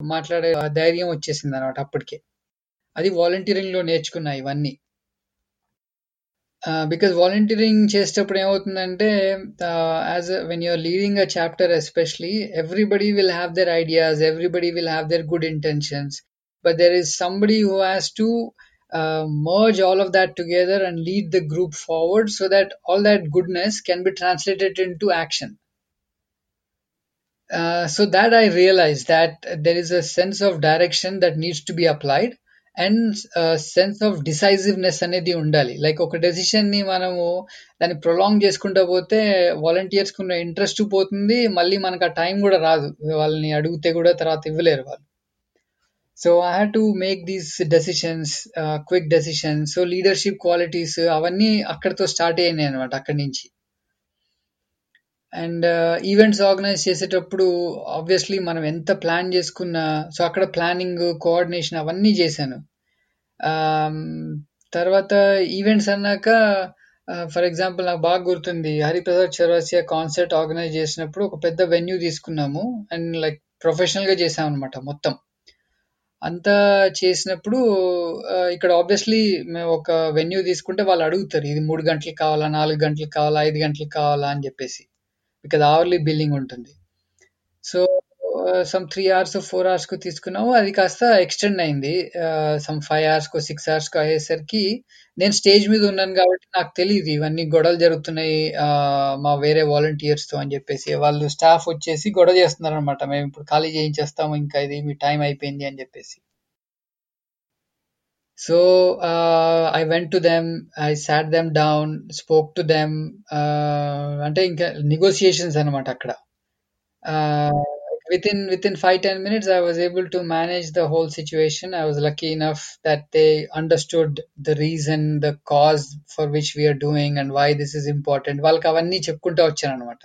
మాట్లాడే ఆ ధైర్యం వచ్చేసింది అనమాట అప్పటికే. అది వాలంటీరింగ్లో నేర్చుకున్నా ఇవన్నీ. బికాస్ వాలంటీరింగ్ చేసేటప్పుడు ఏమవుతుందంటే as when you're leading a chapter especially everybody will have their ideas everybody will have their good intentions but there is somebody who has to merge all of that together and lead the group forward so that all that goodness can be translated into action uh, so that I realized that there is a sense of direction that needs to be applied And sense of decisiveness అనేది ఉండాలి. లైక్ ఒక డెసిషన్ని మనము దాన్ని ప్రొలాంగ్ చేసుకుంటా పోతే వాలంటీర్స్ ఉన్న ఇంట్రెస్ట్ పోతుంది మళ్ళీ మనకు ఆ టైం కూడా రాదు. వాళ్ళని అడిగితే కూడా తర్వాత ఇవ్వలేరు వాళ్ళు. So I have to make these decisions quick decisions so leadership qualities అవన్నీ అక్కడితో స్టార్ట్ అయ్యాయి అనమాట అక్కడి నుంచి. అండ్ ఈవెంట్స్ ఆర్గనైజ్ చేసేటప్పుడు ఆబ్వియస్లీ మనం ఎంత ప్లాన్ చేసుకున్నా సో అక్కడ ప్లానింగ్ కోఆర్డినేషన్ అవన్నీ చేశాను. తర్వాత ఈవెంట్స్ అన్నాక ఫర్ ఎగ్జాంపుల్ నాకు బాగా గుర్తుంది. హరిప్రసాద్ చౌరాసియా కాన్సర్ట్ ఆర్గనైజ్ చేసినప్పుడు ఒక పెద్ద వెన్యూ తీసుకున్నాము. అండ్ లైక్ ప్రొఫెషనల్గా గా అనమాట మొత్తం. అంతా చేసినప్పుడు ఇక్కడ ఆబ్వియస్లీ మేము ఒక వెన్యూ తీసుకుంటే వాళ్ళు అడుగుతారు ఇది మూడు గంటలకు కావాలా నాలుగు గంటలకు కావాలా ఐదు గంటలకు కావాలా అని చెప్పేసి. బికాజ్ అవర్లీ బిల్లింగ్ ఉంటుంది. So some three hours four అవర్స్కు తీసుకున్నాము అది కాస్త ఎక్స్టెండ్ అయింది. సమ్ ఫైవ్ అవర్స్కు సిక్స్ అవర్స్కు అయ్యేసరికి నేను స్టేజ్ మీద ఉన్నాను కాబట్టి నాకు తెలియదు ఇవన్నీ గొడవలు జరుగుతున్నాయి. Uh, మా వేరే వాలంటీర్స్తో అని చెప్పేసి వాళ్ళు స్టాఫ్ వచ్చేసి గొడవ చేస్తున్నారు అనమాట మేము ఇప్పుడు ఖాళీ చేయించేస్తాము ఇంకా ఇది మీ టైం అయిపోయింది అని చెప్పేసి. So I went to them I sat them down spoke to them అంటే ఇంకా నెగోసియేషన్స్ అనమాట అక్కడ. Uh, within within five ten minutes i was able to manage the whole situation i was lucky enough that they understood the reason the cause for which we are doing and why this is important వాళ్ళకి అవన్నీ చెప్పుకుంటూ వచ్చాను అనమాట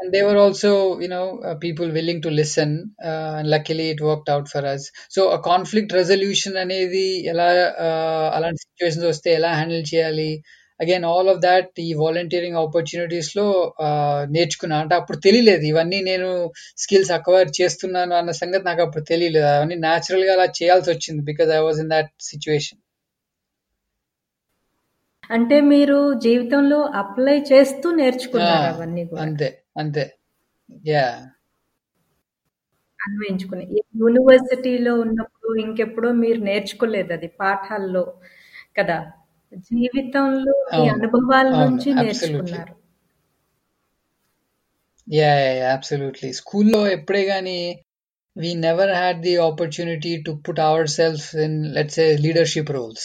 and they were also you know uh, people willing to listen uh, and luckily it worked out for us so a conflict resolution అనేది ఎలా uh, అలాంటి సిచ్యువేషన్స్ వస్తే ఎలా హ్యాండిల్ చేయాలి అగైన్ ఆల్ ఆఫ్ దాట్ ఈ వాలంటీరింగ్ ఆపర్చునిటీస్లో uh, నేర్చుకున్నా. అంటే అప్పుడు తెలియలేదు. ఇవన్నీ నేను స్కిల్స్ అక్వైర్ చేస్తున్నాను అన్న సంగతి నాకు అప్పుడు తెలియలేదు. అవన్నీ న్యాచురల్గా అలా చేయాల్సి వచ్చింది because I was in that situation అంటే మీరు జీవితంలో అప్లై చేస్తూ నేర్చుకున్నారు అవన్నీ అంతే అంతే. యా అన్వయించుకుని. యూనివర్సిటీలో ఉన్నప్పుడు ఇంకెప్పుడో మీరు నేర్చుకోలేదు అది పాఠాల్లో కదా. జీవితంలో ఈ అవును అనుభవాల అవును నుంచి అబ్సల్యూట్లీ నేర్చుకున్నారు యా అబ్సల్యూట్లీ స్కూల్లో ఎప్పుడే కానీ we never had the opportunity to put ourselves in let's say leadership roles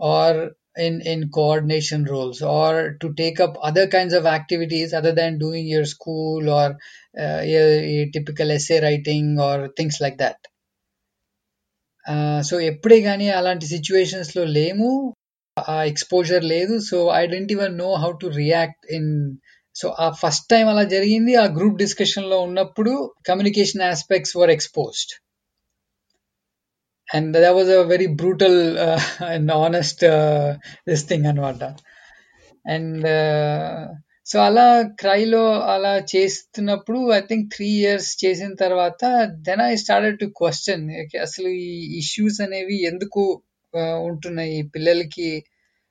or in in coordination roles or to take up other kinds of activities other than doing your school or uh, a, a typical essay writing or things like that so ఎప్పుడే కానీ అలాంటి సిచ్యువేషన్స్ లో లేము ఆ ఎక్స్పోజర్ లేదు. So I didn't even know how to react in so ఆ ఫస్ట్ టైం అలా జరిగింది. ఆ గ్రూప్ డిస్కషన్లో ఉన్నప్పుడు communication aspects were exposed and that was a very brutal and honest this thing అనమాట అండ్ సో అలా క్రైలో అలా చేస్తున్నప్పుడు ఐ థింక్ త్రీ ఇయర్స్ చేసిన తర్వాత then I started to question అసలు ఈ ఇష్యూస్ అనేవి ఎందుకు uh, ఉంటున్నాయి? పిల్లలకి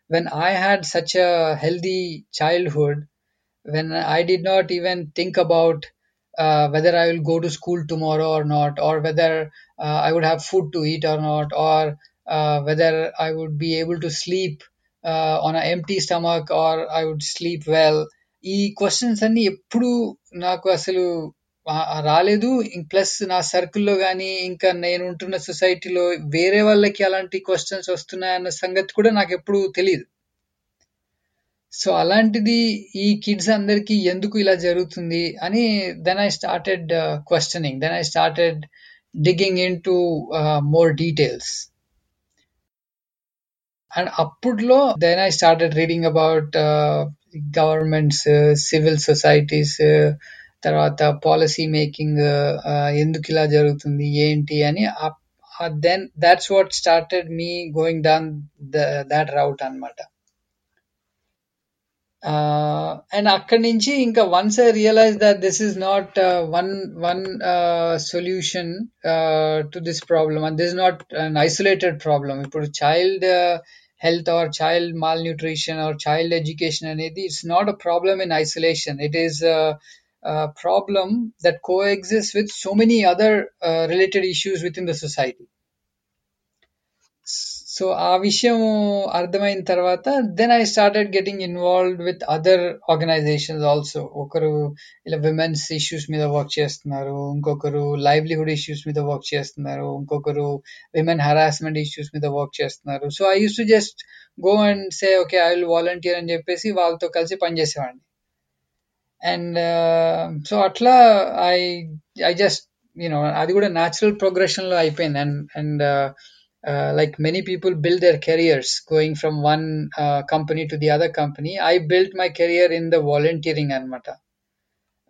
When I had such a healthy childhood when I did not even think about uh, whether I will go to school tomorrow or not, or whether uh, I would have food to eat or not, or uh, whether I would be able to sleep uh, on an empty stomach or I would sleep well. ఈ క్వశ్చన్స్ అన్ని ఎప్పుడు నాకు అసలు రాలేదు. ప్లస్ నా సర్కిల్లో కానీ ఇంకా నేను ఉంటున్న సొసైటీలో వేరే వాళ్ళకి అలాంటి క్వశ్చన్స్ వస్తున్నాయన్న సంగతి కూడా నాకు ఎప్పుడు తెలియదు సో అలాంటిది ఈ కిడ్స్ అందరికి ఎందుకు ఇలా జరుగుతుంది అని then I started questioning then I started digging in to more details and అప్పుడులో then I started reading about governments civil societies తర్వాత పాలసీ మేకింగ్ ఎందుకు ఇలా జరుగుతుంది ఏంటి అని then that's what started me going down that route అనమాట అండ్ అక్కడి నుంచి ఇంకా once I realize that this is not one one solution to this problem and this not an isolated problem ఇప్పుడు child health or child malnutrition or child education అనేది it's not a problem in isolation it is a, a problem that coexists with so many other uh, related issues within the society. So ఆ విషయం అర్థమైన తర్వాత then I started getting involved with other organizations also ఒకరు ఇలా విమెన్స్ ఇష్యూస్ మీద వర్క్ చేస్తున్నారు ఇంకొకరు లైవ్లీహుడ్ ఇష్యూస్ మీద వర్క్ చేస్తున్నారు ఇంకొకరు విమెన్ హరాస్మెంట్ ఇష్యూస్ మీద వర్క్ చేస్తున్నారు so I use to just go and say okay I will volunteer అని చెప్పేసి వాళ్ళతో కలిసి పనిచేసేవాడిని. అండ్ సో అట్లా I I just you know అది కూడా న్యాచురల్ ప్రోగ్రెషన్లో అయిపోయింది and and uh, like many people build their careers going from one uh, company to the other company i built my career in the volunteering anamata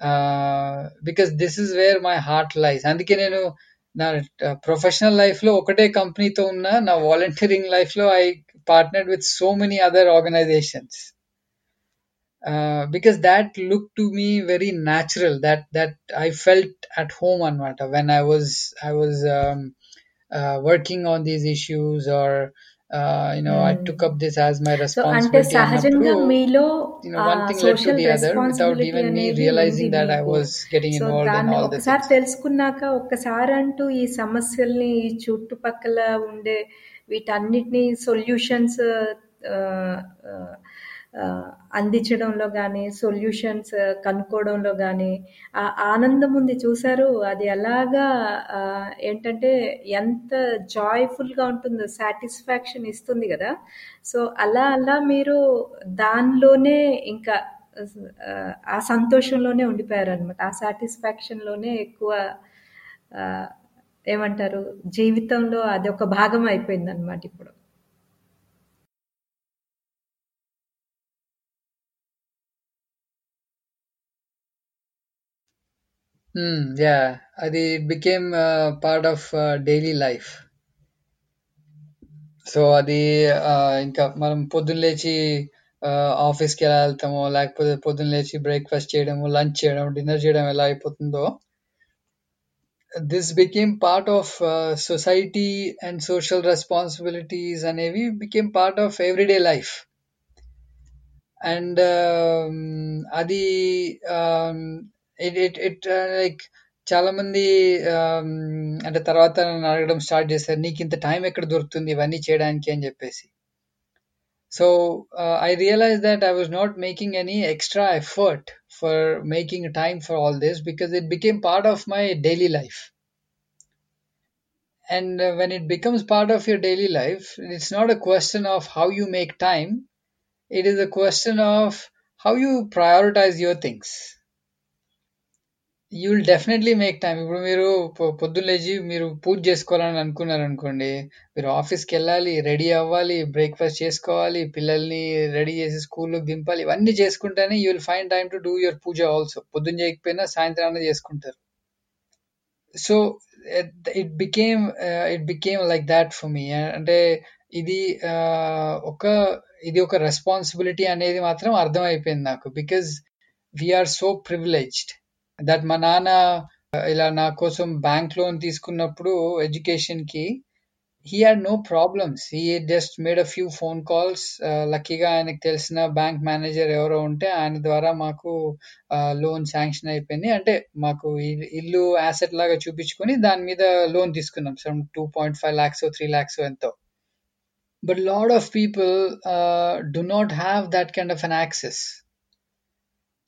uh, because this is where my heart lies అందుకే నేను నా ప్రొఫెషనల్ లైఫ్లో ఒకటే కంపెనీతో ఉన్న నా వాలంటీరింగ్ లైఫ్లో I partnered with so many other organizations because that looked to me very natural that that i felt at home anamata when i was i was um, uh, working on these issues or uh, you know i took up this as my so అంటే responsibility సహజంగా అన్నప్పుడు మీలో you know one thing led to social the other without responsibility even me అనేది realizing ఉంది that i మీకు was getting so involved in దాన్ని all the ఒకసారి things తెలుసుకున్నాక ఒక్కసారి అంటూ ఈ సమస్యల్ని ఈ చుట్టుపక్కల ఉండే వీటన్నిటిని సొల్యూషన్స్ అందించడంలో కానీ సొల్యూషన్స్ కనుక్కోవడంలో కానీ ఆ ఆనందం ఉంది. చూసారు అది ఎలాగా ఏంటంటే ఎంత జాయ్ఫుల్గా ఉంటుందో సాటిస్ఫాక్షన్ ఇస్తుంది కదా. సో అలా అలా మీరు దానిలోనే ఇంకా ఆ, సంతోషంలోనే ఉండిపోయారు అనమాట ఆ సాటిస్ఫాక్షన్లోనే ఎక్కువ ఏమంటారు జీవితంలో అది ఒక భాగం అయిపోయింది అనమాట ఇప్పుడు. Hmm, yeah. అది it became uh, part of uh, daily life. So అది ఆ, ఇంకా మనం పొద్దున్న లేచి ఆఫీస్కి ఎలా వెళ్తామో లేకపోతే పొద్దున్న లేచి బ్రేక్ఫాస్ట్ చేయడము లంచ్ చేయడం డిన్నర్ చేయడం ఎలా అయిపోతుందో this became part of society and social responsibilities అనేవి became part of everyday life and అది ఇట్ ఇట్ ఇట్ లైక్ చాలా మంది um, అంటే తర్వాత నన్ను అడగడం స్టార్ట్ చేశారు నీకు ఇంత టైం ఎక్కడ దొరుకుతుంది ఇవన్నీ చేయడానికి అని చెప్పేసి so I realize that I was not making any extra effort for making time for all this because it became part of my daily life and uh, when it becomes part of your daily life it's not a question of how you make time it is a question of how you prioritize your things You will definitely make time ఇప్పుడు మీరు పొ- పొద్దున్న లేచి మీరు పూజ చేసుకోవాలని అనుకున్నారు అనుకోండి మీరు ఆఫీస్కి వెళ్ళాలి రెడీ అవ్వాలి బ్రేక్ఫాస్ట్ చేసుకోవాలి పిల్లల్ని రెడీ చేసి స్కూల్లోకి దింపాలి ఇవన్నీ చేసుకుంటేనే you will find time to do your puja also పొద్దున్న చేయకపోయినా సాయంత్రం చేసుకుంటారు. So it became it became like that for me అంటే ఇది uh, ఒక ఇది ఒక రెస్పాన్సిబిలిటీ అనేది మాత్రం అర్థమైపోయింది నాకు. Because we're so privileged that మా నాన్న ఇలా నా కోసం బ్యాంక్ లోన్ తీసుకున్నప్పుడు ఎడ్యుకేషన్కి he had no problems he just made a few phone calls లక్కీగా ఆయనకు తెలిసిన బ్యాంక్ మేనేజర్ ఎవరో ఉంటే ఆయన ద్వారా మాకు uh, లోన్ శాంక్షన్ అయిపోయింది. అంటే మాకు ఇల్లు యాసెట్ లాగా చూపించుకొని దాని మీద లోన్ తీసుకున్నాం. Some two point five lakhs three lakhs ఎంతో. But lot of people do not have that kind of an access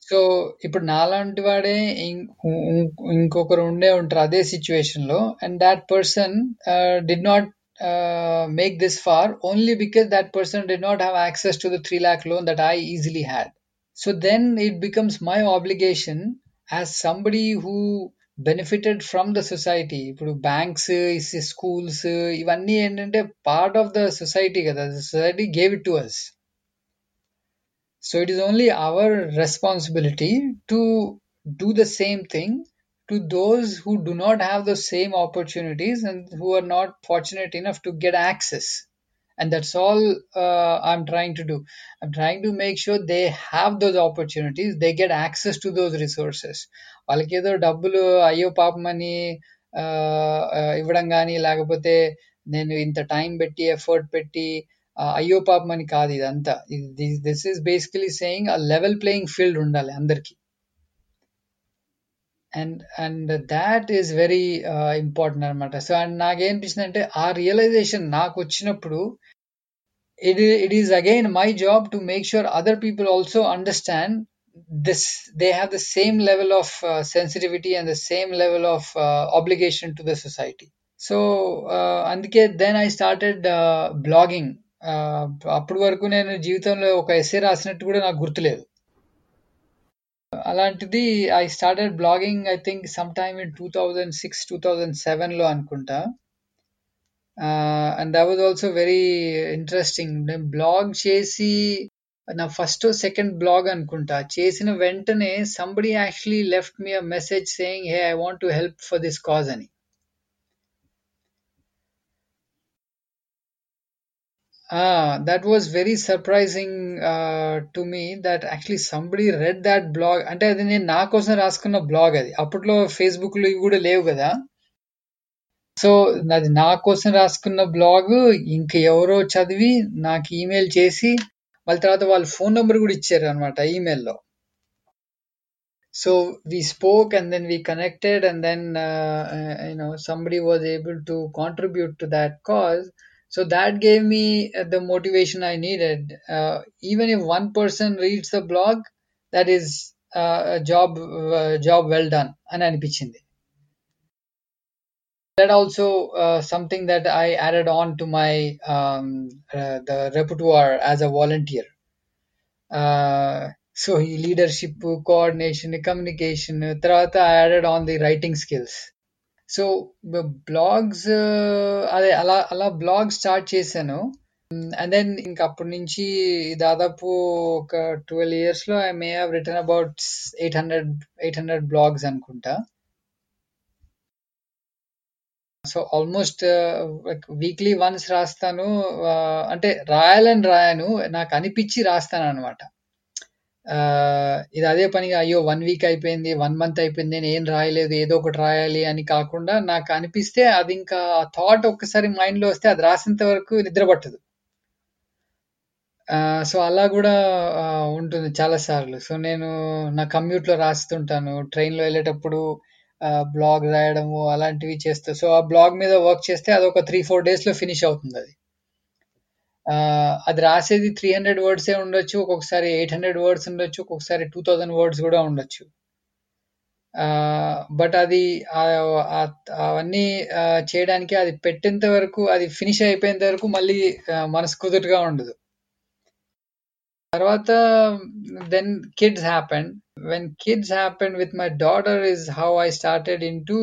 so ఇప్పుడు నాలాంటి వాడే ఇం- ఇం- ఇంకొకరు ఉండే ఉంటారు అదే సిచ్యువేషన్లో. And that person did not make this far only because that person did not have access to the three lakh loan that I easily had so then it becomes my obligation as somebody who benefited from the society ఇప్పుడు బ్యాంక్స్ స్కూల్స్ ఇవన్నీ ఏంటంటే పార్ట్ ఆఫ్ ద సొసైటీ కదా. Society gave it to us So it is only our responsibility to do the same thing to those who do not have the same opportunities and who are not fortunate enough to get access and that's all uh, i'm trying to do i'm trying to make sure they have those opportunities they get access to those resources వాళ్ళకి ఏదో డబ్బులు అయ్యో పాపమని ఆ, ఆ, ఇవ్వడం కానీ లేకపోతే నేను ఇంత టైం పెట్టి ఎఫర్ట్ పెట్టి ఆ, అయ్యో పాపమని కాదు ఇదంతా దిస్ ఈస్ బేసికలీ సేయింగ్ ఆ లెవెల్ ప్లేయింగ్ ఫీల్డ్ ఉండాలి అందరికి and and that is very important అనమాట సో అండ్ నాకేమనిపించింది అంటే ఆ రియలైజేషన్ నాకు వచ్చినప్పుడు it i- it is again my job to make sure other people also understand this they have the same level of uh, sensitivity and the same level of uh, obligation to the society so uh, అందుకే దెన్ ఐ స్టార్టెడ్ బ్లాగింగ్ అప్పటి వరకు నేను జీవితంలో ఒక ఎస్ఏ రాసినట్టు కూడా నాకు గుర్తులేదు. అలాంటిది I started blogging I think some time in two thousand six two thousand సెవెన్లో అనుకుంటా. And that was also very interesting నేను బ్లాగ్ చేసి నా ఫస్ట్ సెకండ్ బ్లాగ్ అనుకుంటా. చేసిన వెంటనే somebody actually left me a message saying hey I want to help for this cause అని. That was very surprising to me that actually somebody read that blog అంటే అది నేను నా కోసం రాసుకున్న బ్లాగ్ అది. అప్పట్లో ఫేస్బుక్లో ఇవి కూడా లేవు కదా. సో అది నా కోసం రాసుకున్న బ్లాగ్ ఇంక ఎవరో చదివి నాకు ఈమెయిల్ చేసి వాళ్ళ తర్వాత వాళ్ళ ఫోన్ నెంబర్ కూడా ఇచ్చారు అనమాట ఈమెయిల్లో so we spoke and then we connected and then uh, uh, you know somebody was able to contribute to that cause. so that gave me uh, the motivation i needed. Uh, even if one person reads the blog that is uh, a job uh, job well done. Ananipichindi. That also uh, something that i added on to my um, uh, the repertoire as a volunteer. So leadership coordination communication tarvata i added on the writing skills. So blogs uh, అదే అలా అలా బ్లాగ్ స్టార్ట్ చేశాను. అండ్ దెన్ ఇంకా అప్పటి నుంచి దాదాపు ఒక ట్వెల్వ్ ఇయర్స్లో I may have written about eight hundred eight hundred blogs అనుకుంటా. సో ఆల్మోస్ట్ వీక్లీ వన్స్ రాస్తాను. Uh, అంటే రాయాలని రాయను. నాకు అనిపించి రాస్తాను అనమాట ఇది అదే పనిగా అయ్యో వన్ వీక్ అయిపోయింది వన్ మంత్ అయిపోయింది నేను ఏం రాయలేదు ఏదో ఒకటి రాయాలి అని కాకుండా నాకు అనిపిస్తే అది ఇంకా థాట్ ఒక్కసారి మైండ్లో వస్తే అది రాసేంత వరకు నిద్ర పట్టదు. సో అలా కూడా ఉంటుంది చాలా సార్లు. సో నేను నా కమ్యూట్లో రాస్తుంటాను ట్రైన్లో వెళ్ళేటప్పుడు బ్లాగ్ రాయడము అలాంటివి చేస్తా. సో ఆ బ్లాగ్ మీద వర్క్ చేస్తే అది ఒక త్రీ ఫోర్ డేస్లో ఫినిష్ అవుతుంది అది. అది రాసేది త్రీ హండ్రెడ్ వర్డ్సే ఉండొచ్చు ఒక్కొక్కసారి ఎయిట్ హండ్రెడ్ వర్డ్స్ ఉండొచ్చు ఒక్కొక్కసారి టూ థౌజండ్ వర్డ్స్ కూడా ఉండొచ్చు. బట్ అది అవన్నీ చేయడానికి అది పెట్టేంత వరకు అది ఫినిష్ అయిపోయేంత వరకు మళ్ళీ ఆ, మనసు కుదురుగా ఉండదు. తర్వాత then kids happen when kids happen with my daughter is how I started in to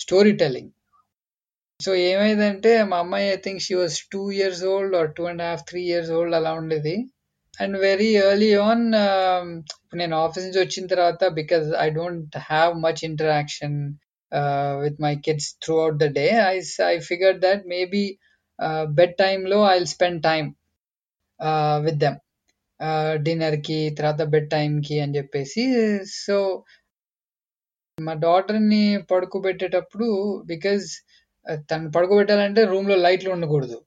story telling so ఏమైందంటే మా అమ్మాయి I think she was two years old or two and half three years old అలా ఉండేది. అండ్ వెరీ ఎర్లీ ఆన్ నేను ఆఫీస్ నుంచి వచ్చిన తర్వాత because I don't have much interaction with my kids throughout the day I I figure that maybe bed టైంలో I spend time with them డిన్నర్కి తర్వాత బెడ్ టైం కి అని చెప్పేసి సో మా డాటర్ని పడుకోబెట్టేటప్పుడు బికాజ్ తను పడుకోబెట్టాలంటే రూమ్లో లైట్లు ఉండకూడదు.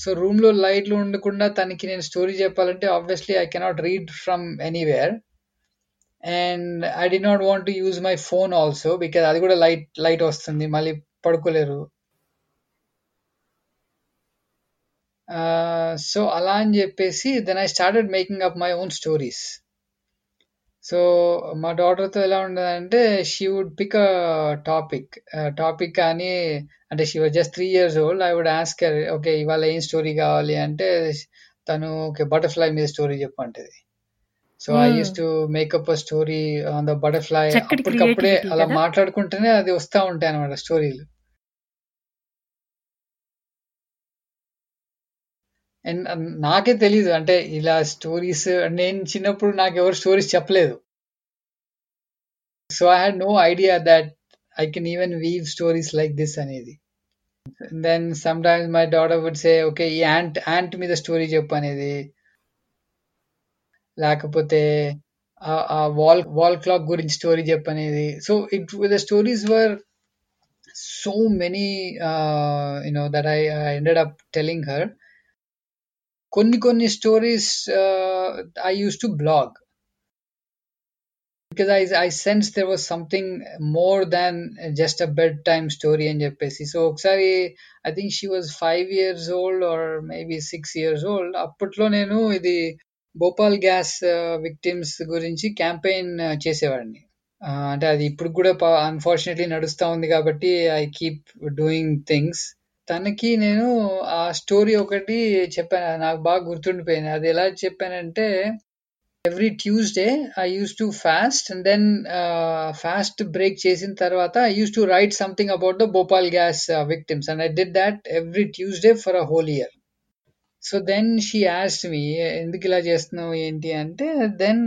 సో రూమ్లో లైట్లు ఉండకుండా తనకి నేను స్టోరీ చెప్పాలంటే obviously I cannot read from anywhere and I do not want to use my phone also because అది కూడా లైట్ లైట్ వస్తుంది. మళ్ళీ పడుకోలేరు. సో అలా అని చెప్పేసి then I started making up my own stories so మా డాటర్తో ఎలా ఉండదంటే she would pick a topic topic కానీ అంటే she was just three years old I would ask okay ఇవాళ ఏం స్టోరీ కావాలి? అంటే తను ఓకే బటర్ఫ్లై మీద story చెప్పంటది. So I use to make up a story on the butterfly చక్కటి అప్పటికప్పుడే అలా కదా? మాట్లాడుకుంటేనే అది వస్తా ఉంటాయి అనమాట స్టోరీలు అండ్ నాకే తెలీదు. అంటే ఇలా స్టోరీస్ నేను చిన్నప్పుడు నాకు ఎవరు స్టోరీస్ చెప్పలేదు. So I had no idea that I can even weave stories like this అనేది. Then some times my daughter would say okay ఈ యాంట్ యాంట్ మీద స్టోరీ చెప్పు అనేది. లేకపోతే ఆ వాల్ వాల్ క్లాక్ గురించి story చెప్పనేది so it the stories were so many you know that I ended up telling her కొన్ని కొన్ని stories I use to blog because I, I sensed there was something more than just a bedtime story అని చెప్పేసి. సో ఒకసారి I think she was five years old or maybe six years old అప్పట్లో నేను ఇది భోపాల్ గ్యాస్ విక్టిమ్స్ గురించి క్యాంపెయిన్ చేసేవాడిని. అంటే అది ఇప్పుడు కూడా అన్ఫార్చునేట్లీ నడుస్తూ ఉంది కాబట్టి ఐ కీప్ డూయింగ్ థింగ్స్ తనకి నేను ఆ స్టోరీ ఒకటి చెప్పాను. నాకు బాగా గుర్తుండిపోయింది. అది ఎలా చెప్పానంటే every Tuesday I use to fast and then fast break చేసిన తర్వాత I use to write something about the Bhopal gas victims. And I did that every Tuesday for a whole year. So then she asked me ఎందుకు ఇలా చేస్తున్నావు ఏంటి అంటే then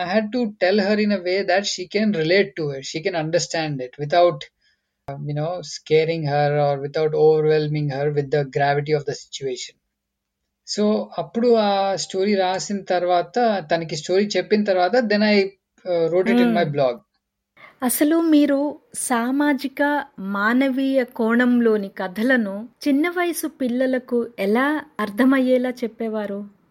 I had to tell her in a way that she can relate to it. She can understand it without you know scaring her or without overwhelming her with the gravity of the situation. So అప్పుడు ఆ స్టోరీ రాసిన తర్వాత తనకి స్టోరీ చెప్పిన తర్వాత then I wrote it in my blog అసలు మీరు సామాజిక మానవీయ కోణంలోని కథలను చిన్న వయసు పిల్లలకు ఎలా అర్థమయ్యేలా చెప్పేవారు?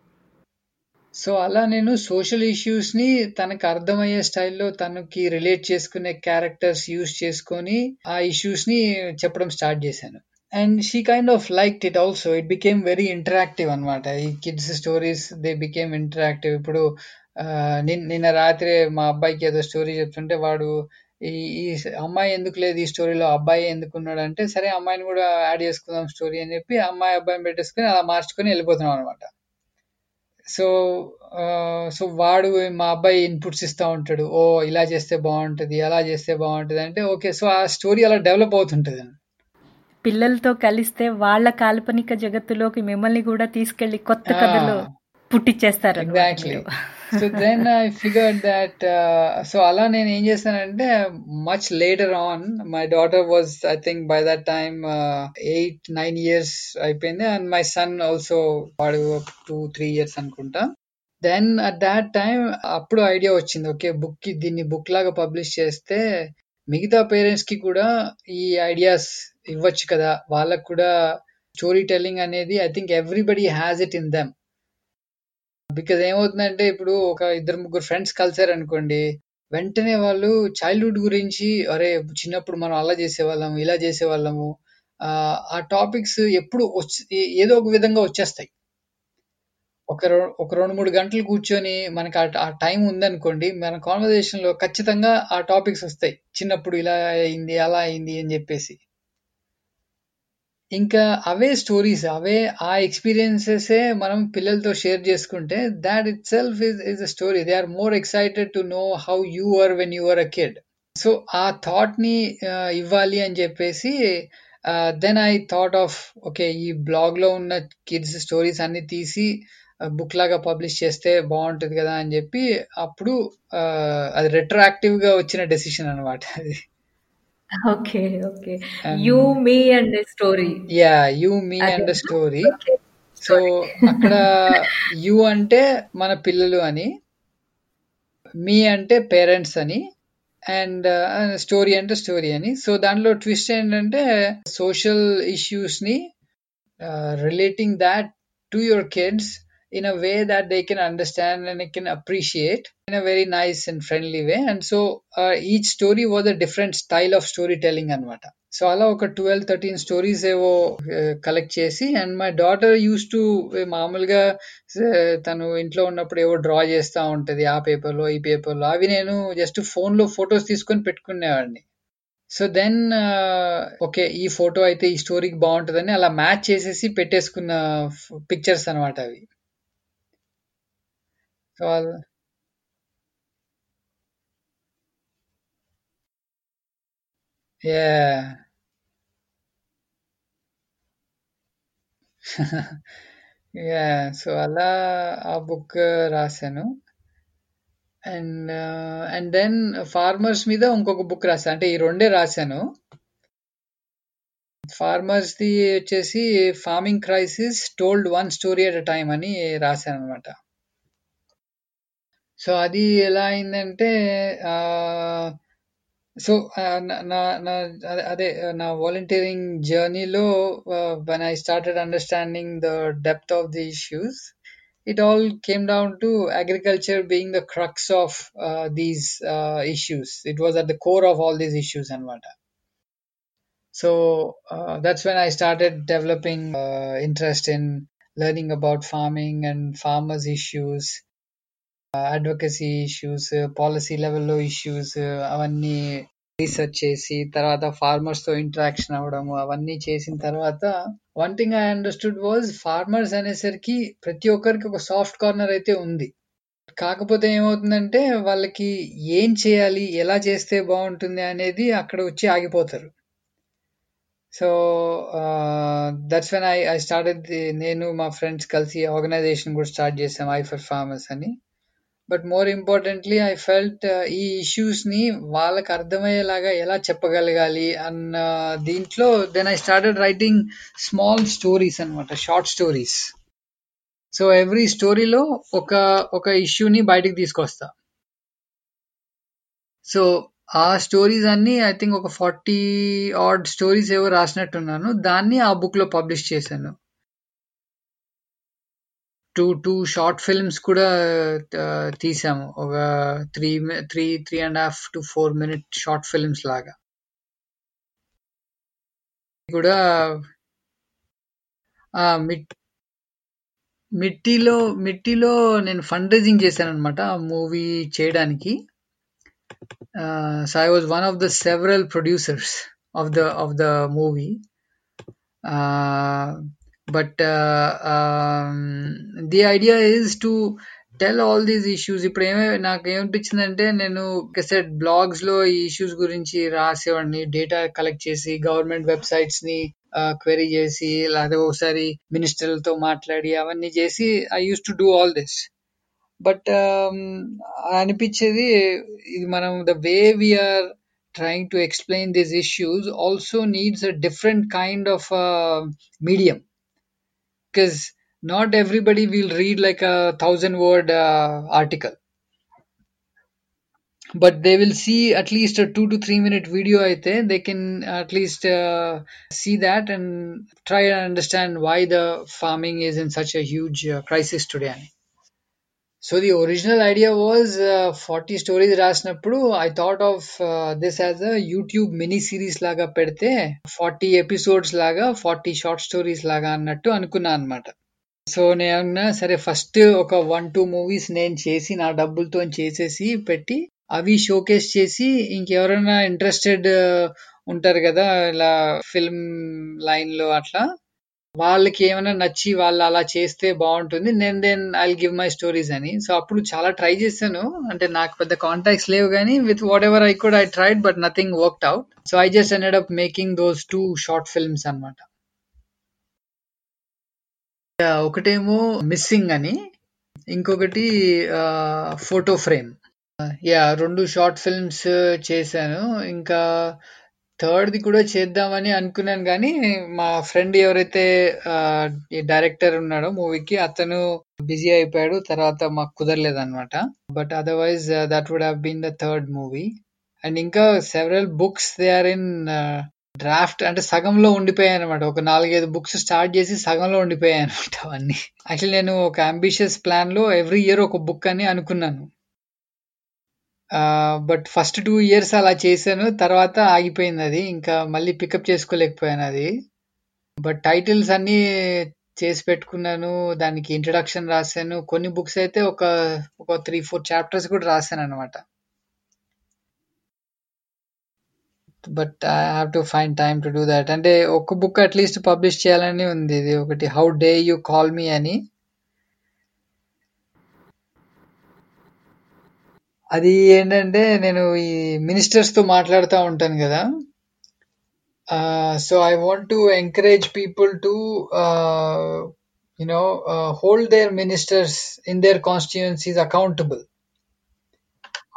సో అలా నేను సోషల్ ఇష్యూస్ని తనకు అర్థమయ్యే స్టైల్లో తనకి రిలేట్ చేసుకునే క్యారెక్టర్స్ యూస్ చేసుకొని ఆ ఇష్యూస్ని చెప్పడం స్టార్ట్ చేశాను. And she kind of like it also it became very interactive అనమాట ఈ kids stories they became interactive ఇప్పుడు నిన్న రాత్రి మా అబ్బాయికి ఏదో స్టోరీ చెప్తుంటే వాడు ఈ ఈ అమ్మాయి ఎందుకు లేదు ఈ స్టోరీలో అబ్బాయి ఎందుకున్నాడు అంటే సరే అమ్మాయిని కూడా యాడ్ చేసుకుందాం స్టోరీ అని చెప్పి అమ్మాయి అబ్బాయిని పెట్టేసుకుని అలా మార్చుకొని వెళ్ళిపోతున్నాం అనమాట సో సో వాడు మా అబ్బాయి ఇన్పుట్స్ ఇస్తూ ఉంటాడు. ఓ ఇలా చేస్తే బాగుంటుంది అలా చేస్తే బాగుంటుంది అంటే ఓకే సో ఆ స్టోరీ అలా డెవలప్ అవుతుంటుంది. పిల్లలతో కలిస్తే వాళ్ళ కాల్పనిక జగత్తులోకి మిమ్మల్ని కూడా తీసుకెళ్ళి కొత్త కథలు పుట్టించేస్తారు exactly so then I figure that so అలా నేను ఏం చేశానంటే much later on my daughter was I think by that time eight nine years అయిపోయింది. అండ్ మై సన్ ఆల్సో వాడు టూ త్రీ ఇయర్స్ అనుకుంటా. దెన్ అట్ దాట్ టైం అప్పుడు ఐడియా వచ్చింది. ఓకే బుక్కి దీన్ని బుక్ లాగా పబ్లిష్ చేస్తే మిగతా పేరెంట్స్కి కూడా ఈ ఐడియాస్ ఇవ్వచ్చు కదా. వాళ్ళకు కూడా స్టోరీ టెల్లింగ్ అనేది I think everybody has it in them because ఏమవుతుందంటే ఇప్పుడు ఒక ఇద్దరు ముగ్గురు ఫ్రెండ్స్ కలిసారు అనుకోండి వెంటనే వాళ్ళు చైల్డ్హుడ్ గురించి అరే చిన్నప్పుడు మనం అలా చేసేవాళ్ళము ఇలా చేసేవాళ్ళము ఆ టాపిక్స్ ఎప్పుడు ఏదో ఒక విధంగా వచ్చేస్తాయి. ఒక ఒక రెండు మూడు గంటలు కూర్చొని మనకి ఆ టైం ఉందనుకోండి మన కాన్వర్జేషన్లో ఖచ్చితంగా ఆ టాపిక్స్ వస్తాయి. చిన్నప్పుడు ఇలా అయింది అలా అయింది అని చెప్పేసి. ఇంకా అవే స్టోరీస్ అవే ఆ ఎక్స్పీరియన్సెస్ మనం పిల్లలతో షేర్ చేసుకుంటే that itself is is a story they are more excited to know how you are when you are a kid so ఆ థాట్ని ఇవ్వాలి అని చెప్పేసి then I thought of okay ఈ బ్లాగ్లో ఉన్న కిడ్స్ స్టోరీస్ అన్ని తీసి బుక్ లాగా పబ్లిష్ చేస్తే బాగుంటుంది కదా అని చెప్పి అప్పుడు అది రెట్రాక్టివ్గా వచ్చిన డెసిషన్ అనమాట అది. Okay okay. You me and story. Yeah you me and story. So అక్కడ యూ అంటే మన పిల్లలు అని మీ అంటే పేరెంట్స్ అని అండ్ స్టోరీ అంటే స్టోరీ అని. సో దాంట్లో ట్విస్ట్ ఏంటంటే social ఇష్యూస్ని relating that to your kids in a way that they can understand and they can appreciate in a very nice and friendly way. And so uh, each story was a different style of storytelling అనమాట సో అలా ఒక ట్వెల్వ్ థర్టీన్ స్టోరీస్ ఏవో uh, కలెక్ట్ చేసి and my daughter use to మామూలుగా uh, తను ఇంట్లో ఉన్నప్పుడు ఏవో డ్రా చేస్తూ ఉంటది ఆ పేపర్లో ఈ పేపర్లో అవి నేను జస్ట్ ఫోన్లో ఫొటోస్ తీసుకొని పెట్టుకునేవాడిని. సో దెన్ ఓకే ఈ ఫోటో అయితే ఈ స్టోరీకి బాగుంటుందని అలా మ్యాచ్ చేసేసి పెట్టేసుకున్న uh, పిక్చర్స్ అనమాట అవి. సో యా సో అలా ఆ బుక్ రాశాను. అండ్ అండ్ దెన్ ఫార్మర్స్ మీద ఇంకొక బుక్ రాశాను అంటే ఈ రెండే రాశాను. ఫార్మర్స్ ది వచ్చేసి farming crisis told one story at a time అని రాశాను అనమాట సో అది ఎలా అయిందంటే సో నా నా అదే నా వాలంటీరింగ్ జర్నీలో when I started understanding the depth of the issues it all came down to agriculture being the crux of uh, these uh, issues. It was at the core of all these issues, Anvata. So uh, that's when I started developing interest in learning about farming and farmers' issues, Advocacy issues, policy లెవెల్లో ఇష్యూస్ అవన్నీ రీసెర్చ్ చేసి తర్వాత ఫార్మర్స్తో ఇంటరాక్షన్ అవ్వడము అవన్నీ చేసిన తర్వాత one thing I understood was farmers అనేసరికి ప్రతి ఒక్కరికి ఒక సాఫ్ట్ కార్నర్ అయితే ఉంది. కాకపోతే ఏమవుతుందంటే వాళ్ళకి ఏం చేయాలి ఎలా చేస్తే బాగుంటుంది అనేది అక్కడ వచ్చి ఆగిపోతారు. So that's when I I started నేను మా ఫ్రెండ్స్ కలిసి ఆర్గనైజేషన్ కూడా స్టార్ట్ చేసాం ఐ ఫర్ ఫార్మర్స్ అని. But more importantly I felt ఈ ఇష్యూస్ని వాళ్ళకి అర్థమయ్యేలాగా ఎలా చెప్పగలగాలి అన్న దీంట్లో then I started writing small stories అనమాట షార్ట్ స్టోరీస్ సో ఎవ్రీ స్టోరీలో ఒక ఒక ఇష్యూని బయటకు తీసుకొస్తా. సో ఆ స్టోరీస్ అన్ని ఐ థింక్ ఒక ఫార్టీ ఆడ్ స్టోరీస్ ఏవో రాసినట్టున్నాను. దాన్ని ఆ బుక్లో పబ్లిష్ చేశాను. టూ టూ షార్ట్ ఫిల్మ్స్ కూడా తీసాము. ఒక three three three and half to four minute short films లాగా. కూడా మిట్టిలో మిట్టిలో నేను ఫండ్ రైజింగ్ చేశాను అనమాట ఆ మూవీ చేయడానికి so I was one of the several producers of the of the movie but the idea is to tell all these issues ఇప్పుడు ఏమే నాకు ఏమనిపించిందంటే నేను సెట్ బ్లాగ్స్లో ఈ ఇష్యూస్ గురించి రాసేవాడిని. డేటా కలెక్ట్ చేసి గవర్నమెంట్ వెబ్సైట్స్ని uh, క్వెరీ చేసి లేదా ఒకసారి మినిస్టర్లతో మాట్లాడి అవన్నీ చేసి I use to do all this but అనిపించేది ఇది మనం the way we're trying to explain this issues also needs a different kind of medium because not everybody will read like a thousand word uh, article. But they will see at least a two to three minute video aithe they can at least uh, see that and try and understand why the farming is in such a huge crisis today so the original idea was uh, 40 రాసినప్పుడు I thought of this as a YouTube mini series లాగా పెడితే ఫార్టీ ఎపిసోడ్స్ లాగా ఫార్టీ షార్ట్ స్టోరీస్ లాగా అన్నట్టు అనుకున్నా అనమాట సో నేను సరే ఫస్ట్ ఒక వన్ టూ మూవీస్ నేను చేసి నా డబ్బులతో చేసేసి పెట్టి అవి షోకేస్ చేసి ఇంకెవరైనా ఇంట్రెస్టెడ్ uh, ఉంటారు కదా ఇలా ఫిల్మ్ లైన్లో అట్లా వాళ్ళకి ఏమైనా నచ్చి వాళ్ళు అలా చేస్తే బాగుంటుంది. నేను then I give my stories అని. సో అప్పుడు చాలా ట్రై చేశాను. అంటే నాకు పెద్ద కాంటాక్ట్స్ లేవు కానీ with whatever I could I tried but nothing worked out so I just ended up making those two short films అనమాట ఒకటేమో మిస్సింగ్ అని. ఇంకొకటి ఫోటో ఫ్రేమ్ యా రెండు షార్ట్ ఫిల్మ్స్ uh, చేశాను. ఇంకా థర్డ్ది కూడా చేద్దామని అనుకున్నాను కానీ మా ఫ్రెండ్ ఎవరైతే డైరెక్టర్ ఉన్నాడో మూవీకి అతను బిజీ అయిపోయాడు తర్వాత మాకు కుదరలేదనమాట. But otherwise that would have been the third movie. And ఇంకా several books they are in draft అంటే సగంలో ఉండిపోయాయి అనమాట ఒక నాలుగైదు బుక్స్ స్టార్ట్ చేసి సగంలో ఉండిపోయాయి అనమాట అవన్నీ. యాక్చువల్లీ నేను ఒక అంబిషియస్ ప్లాన్లో ఎవ్రీ ఇయర్ ఒక బుక్ అని అనుకున్నాను. బట్ ఫస్ట్ టూ ఇయర్స్ అలా చేశాను తర్వాత ఆగిపోయింది అది. ఇంకా మళ్ళీ పికప్ చేసుకోలేకపోయాను అది. బట్ టైటిల్స్ అన్ని చేసి పెట్టుకున్నాను దానికి ఇంట్రడక్షన్ రాశాను. కొన్ని బుక్స్ అయితే ఒక ఒక త్రీ ఫోర్ చాప్టర్స్ కూడా రాశాను అనమాట but I have to find time to do that అంటే ఒక బుక్ అట్లీస్ట్ పబ్లిష్ చేయాలని ఉంది. ఇది ఒకటి how do you call me అని. అది ఏంటంటే నేను ఈ మినిస్టర్స్తో మాట్లాడుతూ ఉంటాను కదా. So I want to encourage people to you know hold their ministers in ministers in accountable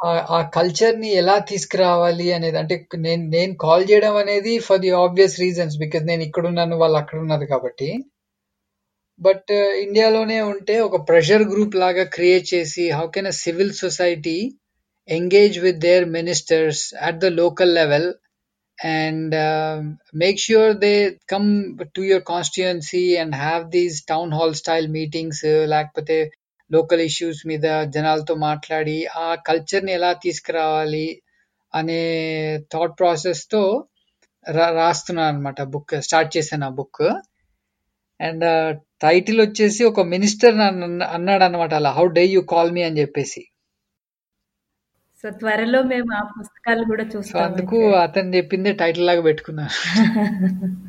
ఆ కల్చర్ని ఎలా తీసుకురావాలి అనేది అంటే నేను నేను కాల్ చేయడం అనేది for the obvious reasons because నేను ఇక్కడ ఉన్నాను వాళ్ళు అక్కడ ఉన్నారు కాబట్టి. బట్ ఇండియాలోనే ఉంటే ఒక ప్రెషర్ గ్రూప్ లాగా క్రియేట్ చేసి how can a civil society engage with their ministers at the local level and uh, make sure they come to your constituency and have these town hall style meetings uh, లేకపోతే లోకల్ ఇష్యూస్ మీద జనాలతో మాట్లాడి ఆ కల్చర్ని ఎలా తీసుకురావాలి అనే థాట్ ప్రాసెస్తో రా రాస్తున్నాను అనమాట బుక్ స్టార్ట్ చేశాను ఆ బుక్ అండ్ టైటిల్ వచ్చేసి ఒక మినిస్టర్ అన్నాడు అనమాట అలా how do you call me అని చెప్పేసి. సో త్వరలో మేము ఆ పుస్తకాలు కూడా చూస్తాం అందుకు అతను చెప్పిందే టైటిల్ లాగా పెట్టుకున్నాను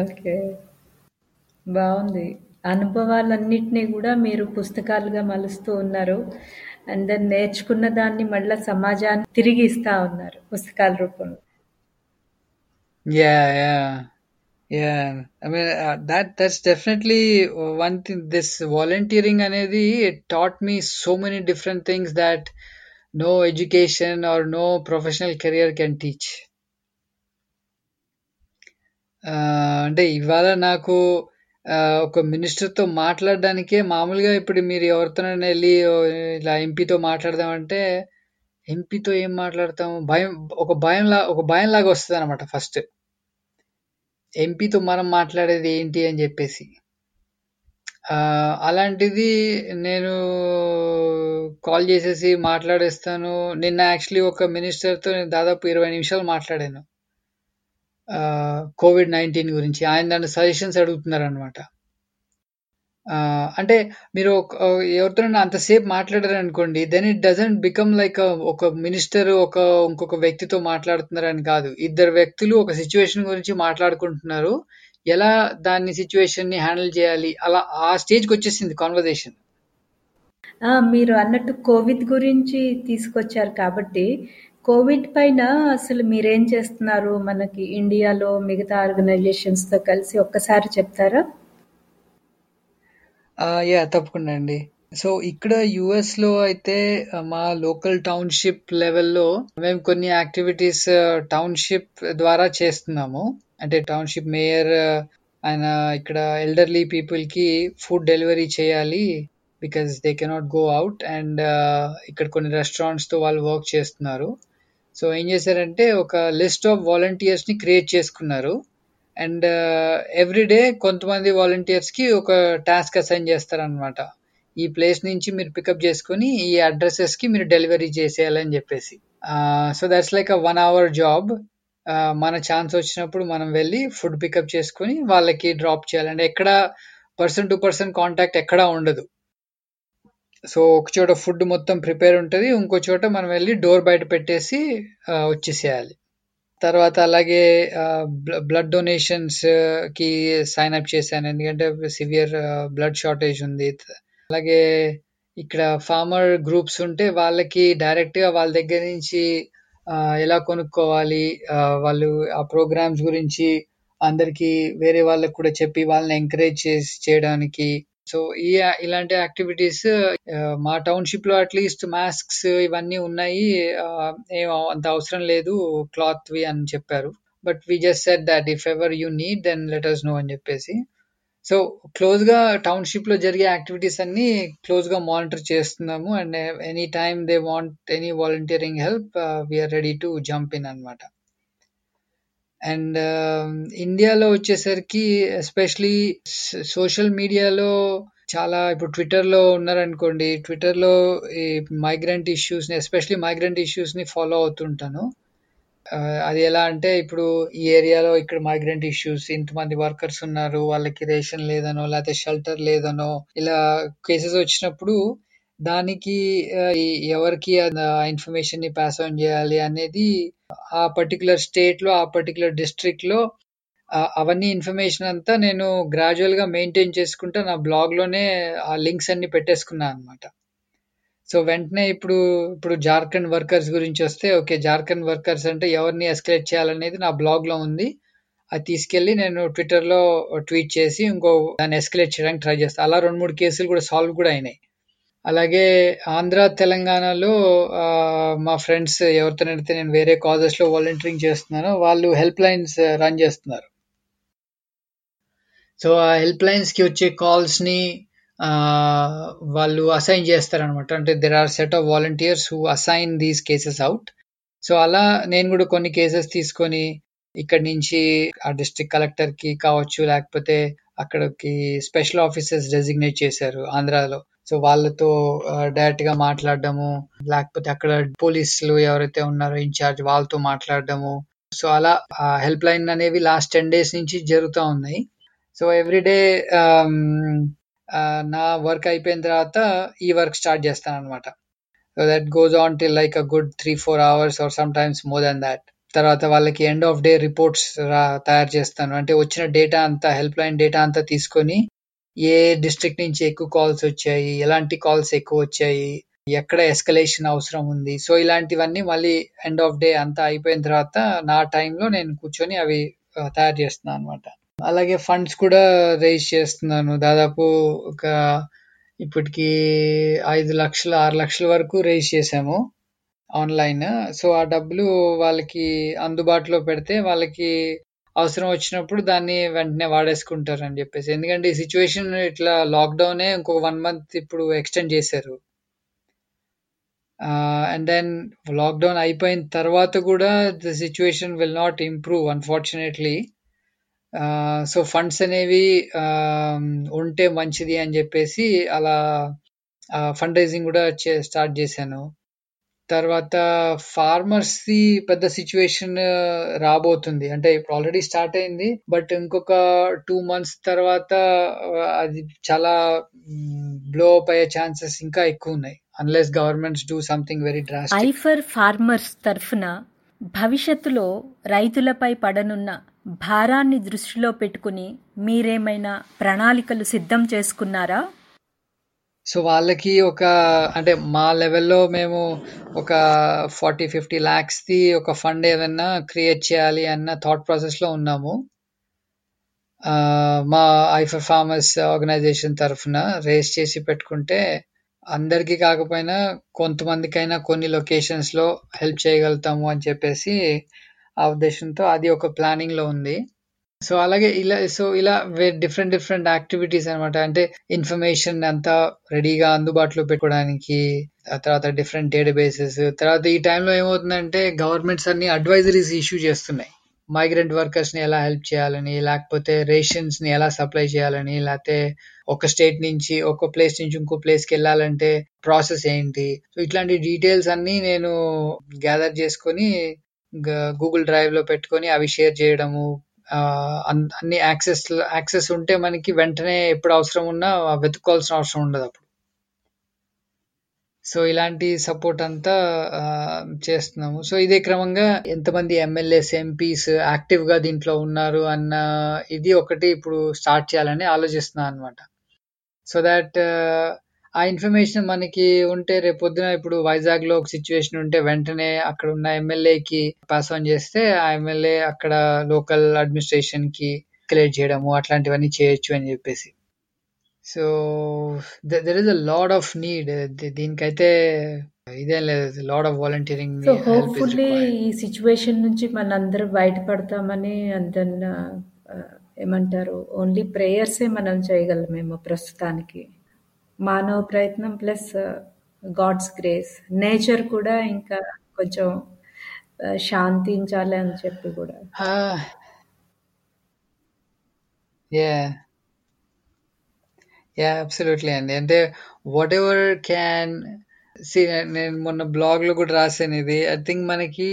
ఓకే. బాగుంది. అనుభవాలన్నిటినీ కూడా మీరు పుస్తకాలుగా మలుస్తూ ఉన్నారు. అండ్ దెన్ నేర్చుకున్న దాన్ని మళ్ళీ సమాజానికి తిరిగి ఇస్తా ఉన్నారు పుస్తకాల రూపంలో. Yeah, yeah, yeah. I mean, uh, that that's definitely one thing. This volunteering అనేది it taught me so many different things that no education or no professional career can teach. Uh, అంటే ఇవాళ నాకు uh, ఒక మినిస్టర్తో మాట్లాడడానికే మామూలుగా ఇప్పుడు మీరు ఎవరితోనైనా వెళ్ళి "ఓ, ఇలా ఎంపీతో మాట్లాడదామంటే ఎంపీతో ఏం మాట్లాడతాం భయం ఒక భయం లా ఒక భయం లాగా వస్తుంది అనమాట ఫస్ట్ ఎంపీతో మనం మాట్లాడేది ఏంటి అని చెప్పేసి. అలాంటిది నేను కాల్ చేసేసి మాట్లాడేస్తాను. నిన్న యాక్చువల్లీ ఒక మినిస్టర్తో నేను దాదాపు ఇరవై నిమిషాలు మాట్లాడాను. కోవిడ్ నైన్టీన్ గురించి. ఆయన దాని సజెషన్స్ అడుగుతున్నారు అనమాట అంటే మీరు ఒక- ఎవరితోనైనా అంతసేపు మాట్లాడారనుకోండి. Then it doesn't become like ఒక మినిస్టర్ ఒక ఇంకొక వ్యక్తితో మాట్లాడుతున్నారని కాదు. ఇద్దరు వ్యక్తులు ఒక సిచ్యువేషన్ గురించి మాట్లాడుకుంటున్నారు. ఎలా దాన్ని సిచ్యువేషన్ని హ్యాండిల్ చేయాలి? అలా ఆ స్టేజ్కి వచ్చేసింది కాన్వర్జేషన్ ఆ, మీరు అన్నట్టు కోవిడ్ గురించి తీసుకొచ్చారు కాబట్టి కోవిడ్ పైన అసలు మీరేం చేస్తున్నారు? మనకి ఇండియాలో మిగతా ఆర్గనైజేషన్స్తో కలిసి ఒక్కసారి చెప్తారా? యా తప్పకుండా అండి. సో ఇక్కడ యుఎస్లో అయితే మా లోకల్ టౌన్షిప్ లెవెల్లో మేము కొన్ని యాక్టివిటీస్ టౌన్షిప్ ద్వారా చేస్తున్నాము. అంటే టౌన్షిప్ మేయర్ ఆయన ఇక్కడ ఎల్డర్లీ పీపుల్కి ఫుడ్ డెలివరీ చేయాలి because they cannot go out and ఇక్కడ కొన్ని రెస్టారెంట్స్తో వాళ్ళు వర్క్ చేస్తున్నారు. సో ఏం చేశారంటే ఒక లిస్ట్ ఆఫ్ వాలంటీర్స్ని క్రియేట్ చేసుకున్నారు. అండ్ uh, ఎవ్రీ డే కొంతమంది వాలంటీర్స్కి ఒక టాస్క్ అసైన్ చేస్తారనమాట ఈ ప్లేస్ నుంచి మీరు పికప్ చేసుకుని ఈ అడ్రసెస్కి మీరు డెలివరీ చేసేయాలని చెప్పేసి. So that's like a one hour job మన ఛాన్స్ వచ్చినప్పుడు మనం వెళ్ళి ఫుడ్ పికప్ చేసుకుని వాళ్ళకి డ్రాప్ చేయాలి అంటే ఎక్కడ పర్సన్ టు పర్సన్ కాంటాక్ట్ ఎక్కడా ఉండదు. సో ఒక చోట ఫుడ్ మొత్తం ప్రిపేర్ ఉంటుంది ఇంకో చోట మనం వెళ్ళి డోర్ బయట పెట్టేసి uh, వచ్చేసేయాలి. తర్వాత అలాగే బ్లడ్ డొనేషన్స్కి సైన్ అప్ చేశాను. ఎందుకంటే సివియర్ బ్లడ్ షార్టేజ్ ఉంది. అలాగే ఇక్కడ ఫార్మర్ గ్రూప్స్ ఉంటే వాళ్ళకి డైరెక్ట్గా వాళ్ళ దగ్గర నుంచి ఎలా కొనుక్కోవాలి వాళ్ళు ఆ ప్రోగ్రామ్స్ గురించి అందరికి వేరే వాళ్ళకి కూడా చెప్పి వాళ్ళని ఎంకరేజ్ చేసి చేయడానికి సో ఈ ఇలాంటి యాక్టివిటీస్ మా టౌన్షిప్లో అట్లీస్ట్ మాస్క్స్ ఇవన్నీ ఉన్నాయి. ఏం అంత అవసరం లేదు క్లాత్ వి అని చెప్పారు. But we just set that if ever you need then let us know అని చెప్పేసి. సో క్లోజ్గా టౌన్షిప్లో జరిగే యాక్టివిటీస్ అన్ని క్లోజ్గా మానిటర్ చేస్తున్నాము. And any time they want any volunteering help we're ready to jump in అన్నమాట. అండ్ um, ఇండియాలో వచ్చేసరికి ఎస్పెషలీ సోషల్ మీడియాలో చాలా ఇప్పుడు ట్విట్టర్లో ఉన్నారనుకోండి ట్విట్టర్లో ఈ మైగ్రెంట్ ఇష్యూస్ని ఎస్పెషలీ మైగ్రెంట్ ఇష్యూస్ని ఫాలో అవుతుంటాను. అది ఎలా అంటే ఇప్పుడు ఈ ఏరియాలో ఇక్కడ మైగ్రెంట్ ఇష్యూస్ ఇంతమంది వర్కర్స్ ఉన్నారు వాళ్ళకి రేషన్ లేదనో లేకపోతే షెల్టర్ లేదనో ఇలా కేసెస్ వచ్చినప్పుడు దానికి ఎవరికి ఆ ఇన్ఫర్మేషన్ని పాస్ ఆన్ చేయాలి అనేది ఆ పర్టికులర్ స్టేట్లో ఆ పర్టికులర్ డిస్ట్రిక్ట్లో అవన్నీ ఇన్ఫర్మేషన్ అంతా నేను గ్రాడ్యువల్గా మెయింటైన్ చేసుకుంటా నా బ్లాగ్లోనే ఆ లింక్స్ అన్ని పెట్టేసుకున్నా అనమాట సో వెంటనే ఇప్పుడు ఇప్పుడు జార్ఖండ్ వర్కర్స్ గురించి వస్తే ఓకే జార్ఖండ్ వర్కర్స్ అంటే ఎవరిని ఎస్కలేట్ చేయాలనేది నా బ్లాగ్లో ఉంది. అది తీసుకెళ్ళి నేను ట్విట్టర్లో ట్వీట్ చేసి ఇంకో దాన్ని ఎస్కలేట్ చేయడానికి ట్రై చేస్తాను అలా రెండు మూడు కేసులు కూడా సాల్వ్ కూడా అయినాయి. అలాగే ఆంధ్ర తెలంగాణలో మా ఫ్రెండ్స్ ఎవరితోనైతే నేను వేరే కాజెస్లో వాలంటీరింగ్ చేస్తున్నానో వాళ్ళు హెల్ప్ లైన్స్ రన్ చేస్తున్నారు. సో ఆ హెల్ప్ లైన్స్కి వచ్చే కాల్స్ని వాళ్ళు అసైన్ చేస్తారనమాట అంటే there are set of volunteers who assign these cases out so అలా నేను కూడా కొన్ని కేసెస్ తీసుకొని ఇక్కడి నుంచి ఆ డిస్ట్రిక్ట్ కలెక్టర్కి కావచ్చు లేకపోతే అక్కడికి స్పెషల్ ఆఫీసర్స్ డెసిగ్నేట్ చేశారు ఆంధ్రాలో. సో వాళ్ళతో డైరెక్ట్గా మాట్లాడడము లేకపోతే అక్కడ పోలీసులు ఎవరైతే ఉన్నారో ఇన్ఛార్జ్ వాళ్ళతో మాట్లాడడము. సో అలా హెల్ప్ లైన్ అనేవి లాస్ట్ టెన్ డేస్ నుంచి జరుగుతూ ఉన్నాయి. సో ఎవ్రీడే um, నా వర్క్ అయిపోయిన తర్వాత ఈ వర్క్ స్టార్ట్ చేస్తాను అనమాట so that goes on till like a good three four hours or sometimes more than that తర్వాత వాళ్ళకి ఎండ్ ఆఫ్ డే రిపోర్ట్స్ తయారు చేస్తాను. అంటే వచ్చిన డేటా అంతా హెల్ప్ లైన్ డేటా అంతా తీసుకొని ఏ డిస్ట్రిక్ట్ నుంచి ఎక్కువ కాల్స్ వచ్చాయి ఎలాంటి కాల్స్ ఎక్కువ వచ్చాయి ఎక్కడ ఎస్కలేషన్ అవసరం ఉంది. సో ఇలాంటివన్నీ మళ్ళీ ఎండ్ ఆఫ్ డే అంతా అయిపోయిన తర్వాత నా టైంలో నేను కూర్చొని అవి తయారు చేస్తున్నాను అనమాట అలాగే ఫండ్స్ కూడా రేజ్ చేస్తున్నాను. దాదాపు ఒక ఇప్పటికి ఐదు లక్షలు ఆరు లక్షల వరకు రేజ్ చేసాము ఆన్లైన్ సో ఆ డబ్బులు వాళ్ళకి అందుబాటులో పెడితే వాళ్ళకి అవసరం వచ్చినప్పుడు దాన్ని వెంటనే వాడేసుకుంటారు అని చెప్పేసి. ఎందుకంటే ఈ సిచ్యువేషన్ ఇట్లా లాక్డౌనే ఇంకొక వన్ మంత్ ఇప్పుడు ఎక్స్టెండ్ చేశారు. అండ్ దెన్ లాక్డౌన్ అయిపోయిన తర్వాత కూడా the situation will not improve unfortunately so funds అనేవి um, ఉంటే మంచిది అని చెప్పేసి అలా uh, ఫండ్ రైజింగ్ కూడా స్టార్ట్ చేశాను. తర్వాత ఫార్మర్స్ది పెద్ద సిచ్యువేషన్ రాబోతుంది. అంటే ఇప్పుడు ఆల్రెడీ స్టార్ట్ అయింది బట్ ఇంకొక టూ మంత్స్ తర్వాత అది చాలా బ్లో అప్ అయ్యే ఛాన్సెస్ ఇంకా ఎక్కువ ఉన్నాయి. Unless governments do something very drastic I for farmers తరఫున భవిష్యత్తులో రైతులపై పడనున్న భారాన్ని దృష్టిలో పెట్టుకుని మీరేమైనా ప్రణాళికలు సిద్ధం చేసుకున్నారా? సో వాళ్ళకి ఒక అంటే మా లెవెల్లో మేము ఒక ఫార్టీ ఫిఫ్టీ ల్యాక్స్ది ఒక ఫండ్ ఏదన్నా క్రియేట్ చేయాలి అన్న థాట్ ప్రాసెస్లో ఉన్నాము. మా ఐఫర్ ఫార్మర్స్ ఆర్గనైజేషన్ తరఫున రేస్ చేసి పెట్టుకుంటే అందరికీ కాకపోయినా కొంతమందికైనా కొన్ని లొకేషన్స్లో హెల్ప్ చేయగలుగుతాము అని చెప్పేసి ఆ ఉద్దేశంతో అది ఒక ప్లానింగ్లో ఉంది. సో అలాగే ఇలా సో ఇలా డిఫరెంట్ డిఫరెంట్ యాక్టివిటీస్ అన్నమాట. అంటే ఇన్ఫర్మేషన్ అంతా రెడీగా అందుబాటులో పెట్టుకోవడానికి ఆ తర్వాత డిఫరెంట్ డేటాబేసెస్ తర్వాత ఈ టైంలో ఏమవుతుందంటే గవర్నమెంట్స్ అన్ని అడ్వైజరీస్ ఇష్యూ చేస్తున్నాయి. మైగ్రెంట్ వర్కర్స్ని ఎలా హెల్ప్ చేయాలని లేకపోతే రేషన్స్ని ఎలా సప్లై చేయాలని లేకపోతే ఒక స్టేట్ నుంచి ఒక ప్లేస్ నుంచి ఇంకో ప్లేస్కి వెళ్ళాలంటే ప్రాసెస్ ఏంటి? సో ఇట్లాంటి డీటెయిల్స్ అన్ని నేను గ్యాదర్ చేసుకొని గూగుల్ డ్రైవ్లో పెట్టుకొని అవి షేర్ చేయడము అన్ని యాక్సెస్ యాక్సెస్ ఉంటే మనకి వెంటనే ఎప్పుడు అవసరం ఉన్నా వెతుక్కోవాల్సిన అవసరం ఉండదు అప్పుడు. సో ఇలాంటి సపోర్ట్ అంతా చేస్తున్నాము. సో ఇదే క్రమంగా ఎంతమంది ఎమ్మెల్యేస్ ఎంపీస్ యాక్టివ్గా దీంట్లో ఉన్నారు అన్న ఇది ఒకటి ఇప్పుడు స్టార్ట్ చేయాలని ఆలోచిస్తున్నాను అనమాట సో దాట్ ఆ ఇన్ఫర్మేషన్ మనకి ఉంటే రేపు పొద్దున ఇప్పుడు వైజాగ్లో ఒక సిచ్యువేషన్ ఉంటే వెంటనే అక్కడ ఉన్న ఎమ్మెల్యేకి పాస్ ఆన్ చేస్తే ఆ ఎమ్మెల్యే అక్కడ లోకల్ అడ్మినిస్ట్రేషన్కి క్రియేట్ చేయడము అట్లాంటివన్నీ చేయొచ్చు అని చెప్పేసి. So there is a lot of need దీనికైతే ఇదేం లేదు. Lot of volunteering so help is hopefully required ఈ సిచ్యువేషన్ నుంచి మనందరం బయటపడతామని దెన్ ఏమంటారు? ఓన్లీ ప్రేయర్సే మనం చేయగలమేమో ప్రస్తుతానికి. మానవ ప్రయత్నం ప్లస్ గాడ్స్ గ్రేస్. నేచర్ కూడా ఇంకా కొంచెం శాంతించాలి అని చెప్పి కూడా. యా యా అబ్సల్యూట్లీ అండి అంటే వాట్ ఎవర్ క్యాన్ సి నేను మొన్న బ్లాగ్లో కూడా రాసాను ఇది. ఐ థింక్ మనకి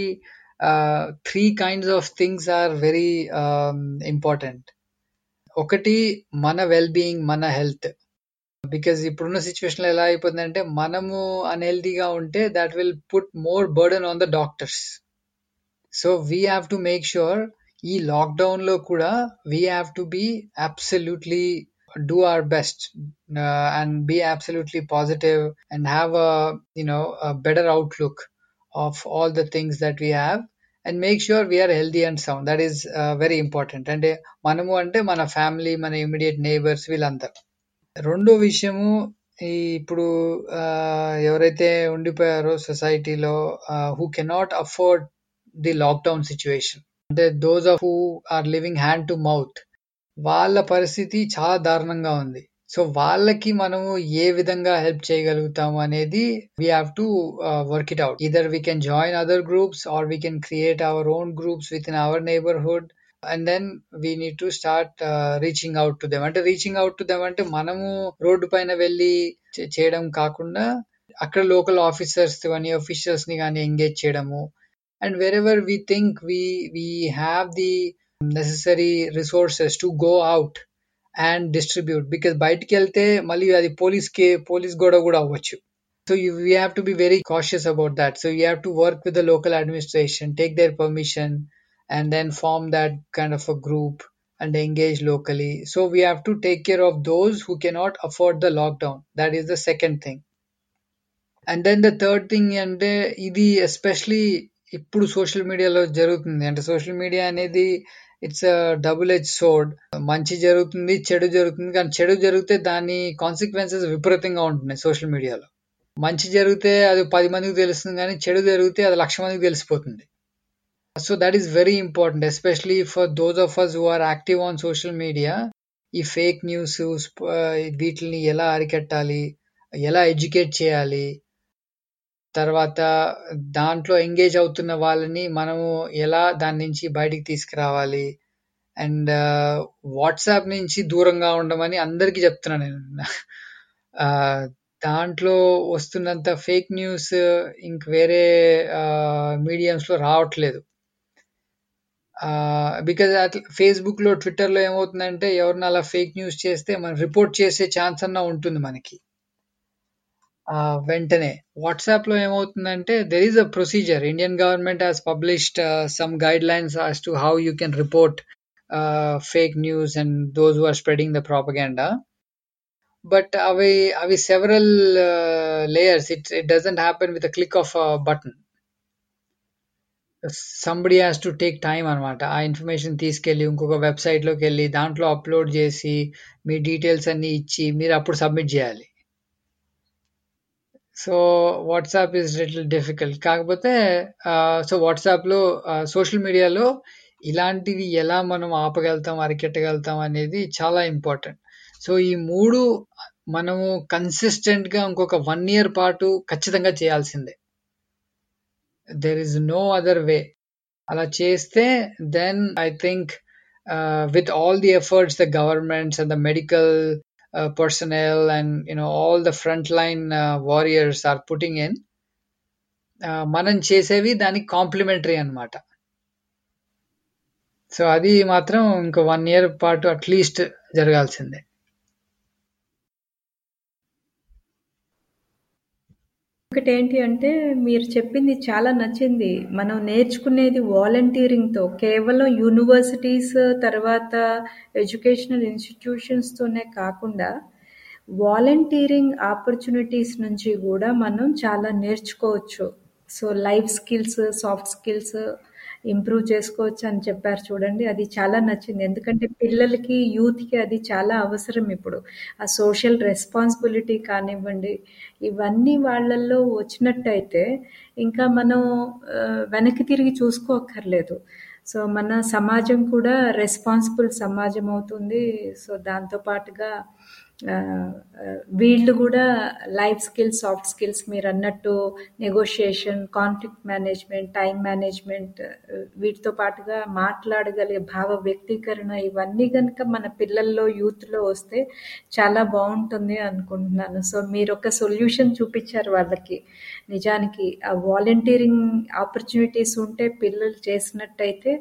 three kinds of things are very important ఒకటి మన వెల్ బీయింగ్ మన హెల్త్ బికాజ్ ఇప్పుడున్న సిచ్యువేషన్లో ఎలా అయిపోతుందంటే మనము అన్హెల్దీగా ఉంటే that will put more burden on the doctors so we have to make sure ఈ లాక్డౌన్లో కూడా we have to be absolutely do our best uh, and be absolutely positive and have a you know a better outlook of all the things that we have and make sure we're healthy and sound that is very important అంటే మనము అంటే మన ఫ్యామిలీ మన ఇమీడియట్ నేబర్స్ వీళ్ళందరూ. రెండో విషయము ఈ ఇప్పుడు ఆ, ఎవరైతే ఉండిపోయారో సొసైటీలో who cannot afford the lockdown situation అంటే those of who are living hand to mouth వాళ్ళ పరిస్థితి చాలా దారుణంగా ఉంది. సో వాళ్ళకి మనము ఏ విధంగా హెల్ప్ చేయగలుగుతాము అనేది we have to work it out either we can join other groups or we can create our own groups within our neighbourhood and then we need to start reaching out to them అంటే రీచింగ్ అవుట్ టు దెమ్ అంటే మనము రోడ్డు పైన వెళ్ళి చే- చేయడం కాకుండా అక్కడ లోకల్ ఆఫీసర్స్ కానీ అఫీషియల్స్ని కానీ ఎంగేజ్ చేయడము. And wherever we think we we have the necessary resources to go out and distribute because బయటికి వెళ్తే మళ్ళీ అది పోలీస్కి పోలీస్ గొడవ కూడా అవ్వచ్చు. So you, we have to be very cautious about that. So you have to work with the local administration, take their permission, and then form that kind of a group and engage locally. So we have to take care of those who cannot afford the lockdown. That is the second thing. And then the third thing అంటే ఇది ఎస్పెషలీ ఇప్పుడు సోషల్ మీడియాలో జరుగుతుంది అంటే సోషల్ మీడియా అనేది ఇట్స్ డబుల్ హెచ్ సోడ్ మంచి జరుగుతుంది చెడు జరుగుతుంది కానీ చెడు జరిగితే దాని కాన్సిక్వెన్సెస్ విపరీతంగా ఉంటున్నాయి సోషల్ మీడియాలో మంచి జరిగితే అది పది మందికి తెలుస్తుంది కానీ చెడు జరిగితే అది లక్ష మందికి తెలిసిపోతుంది so that is very important especially for those of us who are active on social media ఈ ఫేక్ న్యూస్ వీటిని ఎలా అరికట్టాలి ఎలా ఎడ్యుకేట్ చేయాలి తర్వాత దాంట్లో ఎంగేజ్ అవుతున్న వాళ్ళని మనము ఎలా దాని నుంచి బయటికి తీసుకురావాలి అండ్ వాట్సాప్ uh, నుంచి దూరంగా ఉండమని అందరికీ చెప్తున్నాను నేను. Uh, దాంట్లో వస్తున్నంత ఫేక్ న్యూస్ uh, ఇంక వేరే మీడియంస్లో రావట్లేదు. బికాజ్ అట్లా ఫేస్బుక్లో ట్విట్టర్లో ఏమవుతుందంటే ఎవరిని అలా ఫేక్ న్యూస్ చేస్తే మనం రిపోర్ట్ చేసే ఛాన్స్ అన్నా ఉంటుంది మనకి. ఆ, వెంటనే వాట్సాప్లో ఏమవుతుందంటే there is a procedure Indian government has published some guidelines as to how you can report fake news and those who are spreading the propaganda but అవి అవి several layers it it doesn't happen with click of button somebody has to take time అనమాట ఆ ఇన్ఫర్మేషన్ తీసుకెళ్ళి ఇంకొక వెబ్సైట్లోకి వెళ్ళి దాంట్లో అప్లోడ్ చేసి మీ డీటెయిల్స్ అన్నీ ఇచ్చి మీరు అప్పుడు సబ్మిట్ చేయాలి. So WhatsApp is little difficult కాకపోతే సో వాట్సాప్లో సోషల్ మీడియాలో ఇలాంటివి ఎలా మనం ఆపగలుగుతాం అరికెట్టగలుగుతాం అనేది చాలా ఇంపార్టెంట్ సో ఈ మూడు మనము కన్సిస్టెంట్గా ఇంకొక వన్ ఇయర్ పాటు ఖచ్చితంగా చేయాల్సిందే. there is no other way అలా చేస్తే then I think with all the efforts the governments and the medical personnel and you know all the frontline uh, warriors are putting in uh, మనం చేసేవి దానికి కాంప్లిమెంటరీ అన్నమాట సో అది మాత్రం ఇంకో వన్ ఇయర్ పాటు అట్లీస్ట్ జరగాల్సిందే ఒకటి ఏంటి అంటే మీరు చెప్పింది చాలా నచ్చింది. మనం నేర్చుకునేది వాలంటీరింగ్తో కేవలం యూనివర్సిటీస్ తర్వాత ఎడ్యుకేషనల్ ఇన్స్టిట్యూషన్స్తోనే కాకుండా వాలంటీరింగ్ ఆపర్చునిటీస్ నుంచి కూడా మనం చాలా నేర్చుకోవచ్చు. So life skills soft skills improve చేసుకోవచ్చు అని చెప్పారు చూడండి. అది చాలా నచ్చింది. ఎందుకంటే పిల్లలకి యూత్కి అది చాలా అవసరం ఇప్పుడు. ఆ సోషల్ రెస్పాన్సిబిలిటీ కానివ్వండి ఇవన్నీ వాళ్ళల్లో వచ్చినట్టయితే ఇంకా మనం వెనక్కి తిరిగి చూసుకోక్కర్లేదు. సో మన సమాజం కూడా రెస్పాన్సిబుల్ సమాజం అవుతుంది. సో దాంతో పాటుగా వీళ్ళు కూడా లైఫ్ స్కిల్స్ సాఫ్ట్ స్కిల్స్ మీరు అన్నట్టు negotiation conflict management time management వీటితో పాటుగా మాట్లాడగలిగే భావ వ్యక్తీకరణ ఇవన్నీ కనుక మన పిల్లల్లో యూత్లో వస్తే చాలా బాగుంటుంది అనుకుంటున్నాను. సో మీరు ఒక సొల్యూషన్ చూపించారు వాళ్ళకి. నిజానికి ఆ వాలంటీరింగ్ ఆపర్చునిటీస్ ఉంటే పిల్లలు చేసినట్టయితే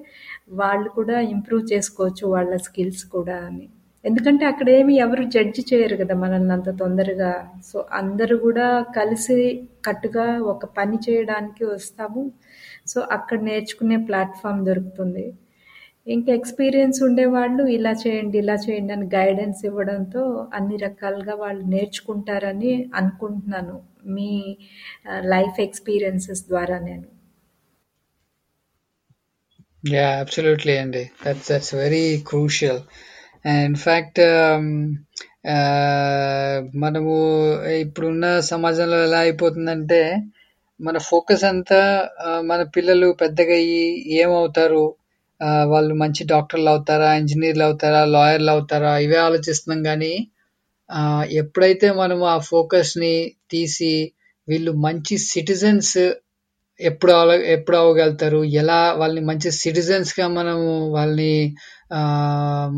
వాళ్ళు కూడా ఇంప్రూవ్ చేసుకోవచ్చు వాళ్ళ స్కిల్స్ కూడా అని. ఎందుకంటే అక్కడ ఏమి ఎవరు జడ్జి చేయరు కదా మనల్ని అంత తొందరగా. సో అందరూ కూడా కలిసి కట్టుగా ఒక పని చేయడానికి వస్తాము. సో అక్కడ నేర్చుకునే ప్లాట్ఫామ్ దొరుకుతుంది. ఇంకా ఎక్స్పీరియన్స్ ఉండేవాళ్ళు ఇలా చేయండి ఇలా చేయండి అని గైడెన్స్ ఇవ్వడంతో అన్ని రకాలుగా వాళ్ళు నేర్చుకుంటారని అనుకుంటున్నాను మీ uh, లైఫ్ ఎక్స్పీరియన్సెస్ ద్వారా నేను. యా అబ్సల్యూట్లీ అండి that's that's very crucial And um, uh, మనము ఇప్పుడున్న సమాజంలో ఎలా అయిపోతుందంటే మన ఫోకస్ అంతా మన పిల్లలు పెద్దగా అయ్యి ఏమవుతారు? వాళ్ళు మంచి డాక్టర్లు అవుతారా? ఇంజనీర్లు అవుతారా? లాయర్లు అవుతారా? ఇవే ఆలోచిస్తున్నాం కానీ ఎప్పుడైతే మనం ఆ ఫోకస్ని తీసి వీళ్ళు మంచి సిటిజన్స్ ఎప్పుడు అవ ఎప్పుడు అవ్వగలుగుతారు? ఎలా వాళ్ళని మంచి సిటిజన్స్గా మనము వాళ్ళని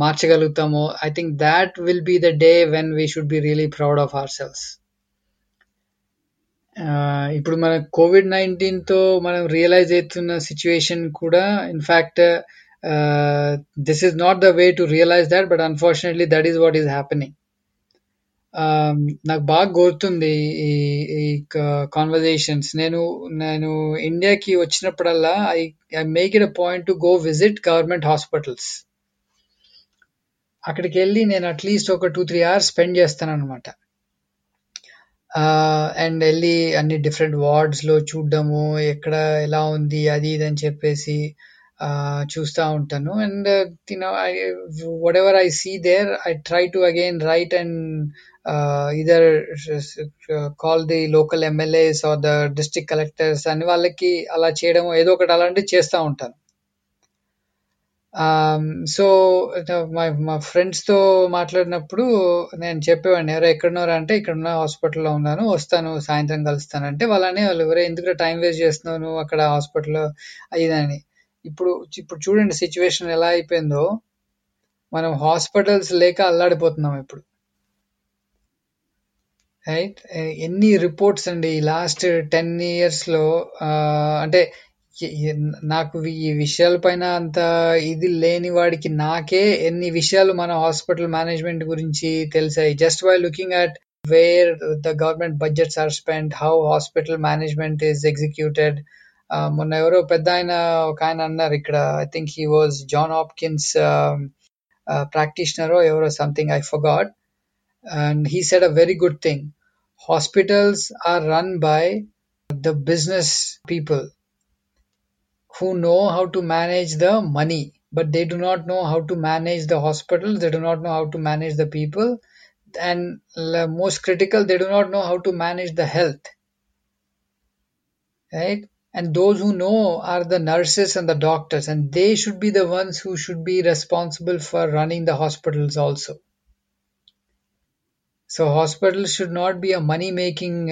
మార్చగలుగుతామో I think that will be the day when we should be really proud of ourselves ఇప్పుడు మన కోవిడ్ నైన్టీన్తో మనం రియలైజ్ అవుతున్న సిచ్యువేషన్ కూడా in fact this is not the way to realise that but unfortunately that is what is happening నాకు బాగా గుర్తుంది ఈ ఈ కాన్వర్జేషన్స్ నేను నేను ఇండియాకి వచ్చినప్పుడల్లా I I make it a point to go visit government hospitals అక్కడికి వెళ్ళి నేను అట్లీస్ట్ ఒక టూ త్రీ అవర్స్ స్పెండ్ చేస్తాను అనమాట అండ్ వెళ్ళి అన్ని డిఫరెంట్ వార్డ్స్లో చూడడము ఎక్కడ ఎలా ఉంది అది ఇది అని చెప్పేసి చూస్తూ ఉంటాను. And you know I whatever I see there I try to again write and either call the local MLAs or the district collectors అని వాళ్ళకి అలా చేయడం ఏదో ఒకటి అలాంటివి చేస్తూ ఉంటాను. Um, సో మా మా ఫ్రెండ్స్తో మాట్లాడినప్పుడు నేను చెప్పేవాడిని ఎవరో ఎక్కడున్నారా అంటే ఇక్కడ ఉన్న హాస్పిటల్లో ఉన్నాను వస్తాను సాయంత్రం కలుస్తాను అంటే వాళ్ళని వాళ్ళు ఎవరో ఎందుకు టైం వేస్ట్ చేస్తున్నావు నువ్వు అక్కడ హాస్పిటల్లో? అయ్యిందని. ఇప్పుడు ఇప్పుడు చూడండి సిచ్యువేషన్ ఎలా అయిపోయిందో మనం హాస్పిటల్స్ లేక అల్లాడిపోతున్నాం ఇప్పుడు. రైట్ ఎన్ని రిపోర్ట్స్ అండి? లాస్ట్ టెన్ ఇయర్స్లో అంటే ఎ- నాకు ఈ విషయాల పైన అంత ఇది లేని వాడికి నాకే ఎన్ని విషయాలు మన హాస్పిటల్ మేనేజ్మెంట్ గురించి తెలిసాయి. Just by looking at where the government budgets are spend how hospital management is executed మొన్న ఎవరో పెద్ద ఆయన ఒక ఆయన అన్నారు ఇక్కడ. I think he was John Hopkins practitioner ఎవరో something I forgot and he said a very good thing. Hospitals are run by the business people who know how to manage the money, but they do not know how to manage the hospitals. They do not know how to manage the people. And most critical, they do not know how to manage the health, right? And those who know are the nurses and the doctors, and they should be the ones who should be responsible for running the hospitals also. so hospital should not be a money making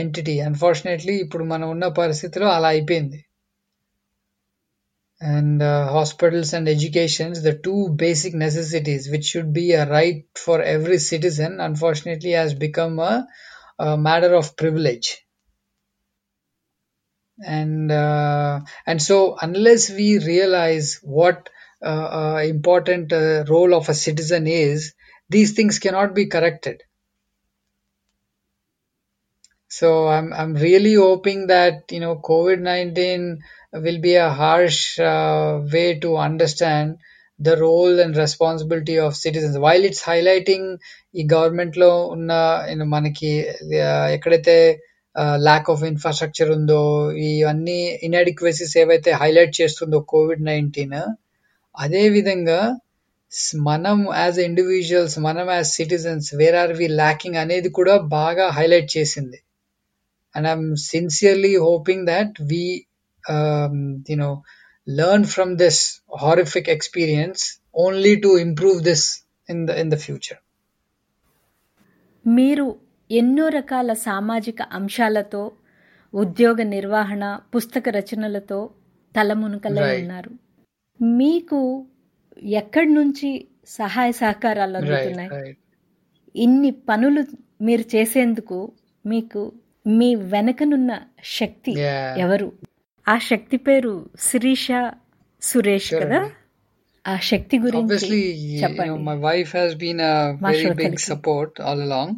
entity unfortunately ఇప్పుడు మనం ఉన్న పరిస్థితిలో అలా అయిపోయింది and hospitals and educations the two basic necessities which should be a right for every citizen unfortunately has become a matter of privilege and uh, and so unless we realize what uh, uh, important uh, role of a citizen is these things cannot be corrected So i'm i'm really hoping that you know covid-19 will be a harsh uh, way to understand the role and responsibility of citizens while it's highlighting ఈ గవర్నమెంట్లో ఉన్న you know, మనకి uh, ఎక్కడైతే ల్యాక్ ఆఫ్ ఇన్ఫ్రాస్ట్రక్చర్ ఉందో ఇవన్నీ ఇన్అడిక్వసీస్ ఏవైతే హైలైట్ చేస్తుందో కోవిడ్ నైన్టీన్ అదే విధంగా మనం యాజ్ ఇండివిజువల్స్ మనం as citizens where are we lacking అనేది కూడా బాగా హైలైట్ చేసింది and i'm sincerely hoping that we um, you know learn from this horrific experience only to improve this in the in the future మీరు ఎన్నో రకాల సామాజిక అంశాలతో ఉద్యోగ నిర్వహణ పుస్తక రచనలతో తలమునకలై. ఉన్నారు మీకు ఎక్కడి నుంచి సహాయ సహకారాలు అందుతున్నాయి ఇన్ని పనులు మీరు చేసేందుకు మీకు మీ వెనకనున్న శక్తి ఎవరు? ఆ శక్తి పేరు శిరీష సురేష్ కదా? ఆ శక్తి గురించి మా very big శ్రోతలకి. support all along.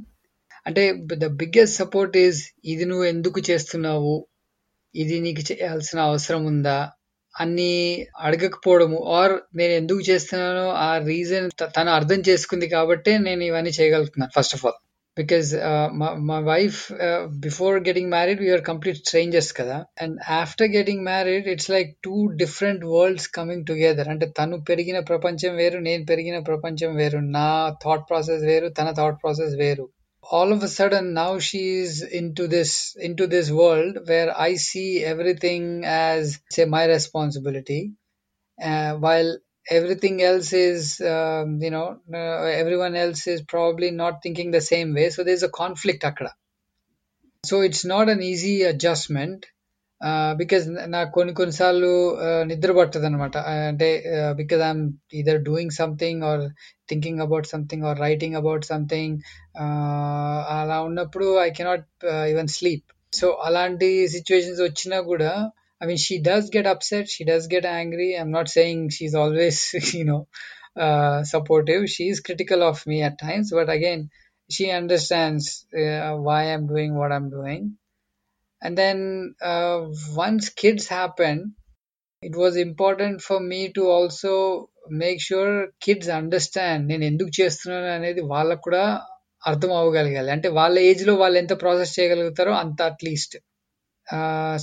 అంటే ద బిగ్గెస్ట్ సపోర్ట్ ఈజ్ ఇది నువ్వు ఎందుకు చేస్తున్నావు? ఇది నీకు చేయాల్సిన అవసరం ఉందా? అని అడగకపోవడము. ఆర్ నేను ఎందుకు చేస్తున్నానో ఆ రీజన్ తను అర్థం చేసుకుంది కాబట్టే నేను ఇవన్నీ చేయగలుగుతున్నాను first of all because uh, my, my wife uh, before getting married we were complete strangers kada and after getting married it's like two different worlds coming together అంటే తను పెరిగిన ప్రపంచం వేరు నేను పెరిగిన ప్రపంచం వేరు నా థాట్ ప్రాసెస్ వేరు తన థాట్ ప్రాసెస్ వేరు all of a sudden now she's into this into this world where i see everything as say my responsibility uh, while everything else is um, you know uh, everyone else is probably not thinking the same way so there's a conflict akada so it's not an easy adjustment because నాకు కొన్ని కొన్నిసార్లు నిద్ర పట్టదు అనమాట అంటే because I'm either doing something or thinking about something or writing about something అలా ఉన్నప్పుడు I cannot even sleep so అలాంటి సిచ్యువేషన్స్ వచ్చినా కూడా I mean, she does get upset. She does get angry. I'm not saying she's always, you know, uh, supportive. She is critical of me at times, but again, she understands uh, why I'm doing what I'm doing. And then uh, once kids happen, it was important for me to also make sure kids understand నేను ఎందుకు చేస్తున్నాను అనేది వాళ్ళకు కూడా అర్థం అవ్వగలగాలి అంటే వాళ్ళ ఏజ్ లో వాళ్ళు ఎంత ప్రాసెస్ చేయగలుగుతారో అంత అట్లీస్ట్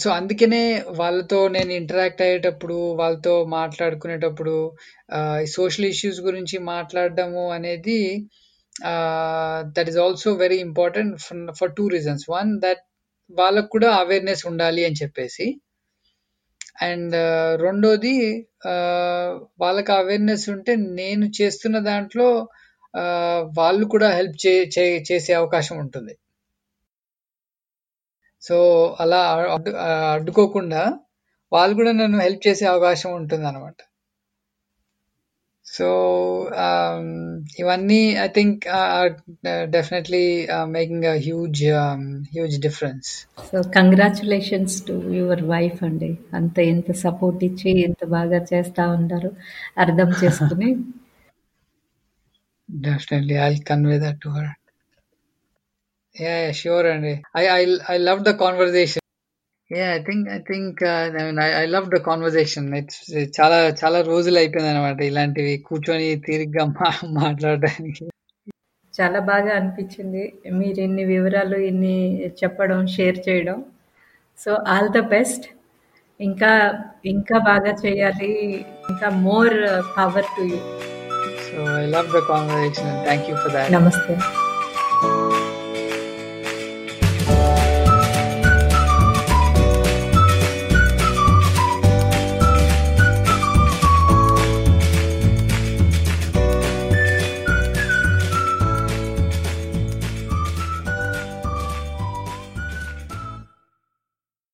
సో అందుకనే వాళ్ళతో నేను ఇంటరాక్ట్ అయ్యేటప్పుడు వాళ్ళతో మాట్లాడుకునేటప్పుడు సోషల్ ఇష్యూస్ గురించి మాట్లాడడము అనేది that is also very important for two reasons one that వాళ్ళకు కూడా అవేర్నెస్ ఉండాలి అని చెప్పేసి. అండ్ రెండోది వాళ్ళకి అవేర్నెస్ ఉంటే నేను చేస్తున్న దాంట్లో వాళ్ళు కూడా హెల్ప్ చే చేసే అవకాశం ఉంటుంది. సో అలా అడ్డు అడ్డుకోకుండా వాళ్ళు కూడా నన్ను హెల్ప్ చేసే అవకాశం ఉంటుంది అనమాట సో ఇవన్నీ I think definitely making a huge huge difference. So congratulations to your wife అండి. అంత ఎంత సపోర్ట్ ఇచ్చి ఎంత బాగా చేస్తా ఉన్నారు అర్థం చేసుకుని. Definitely I convey that to her Yeah, yeah, sure, Andy. I I I love the conversation. Yeah, I think I think uh, I mean I, I love the conversation. It's చాలా చాలా రోజులు అయిపోయింది అనమాట ఇలాంటివి. కూర్చొని తీరిగ్గా మా మాట్లాడడానికి. చాలా బాగా అనిపించింది. మీరు ఇన్ని వివరాలు ఇన్ని చెప్పడం షేర్ చేయడం. సో ఆల్ ద బెస్ట్ ఇంకా ఇంకా బాగా చేయాలి. ఇంకా more power to you so I love the conversation thank you for that నమస్తే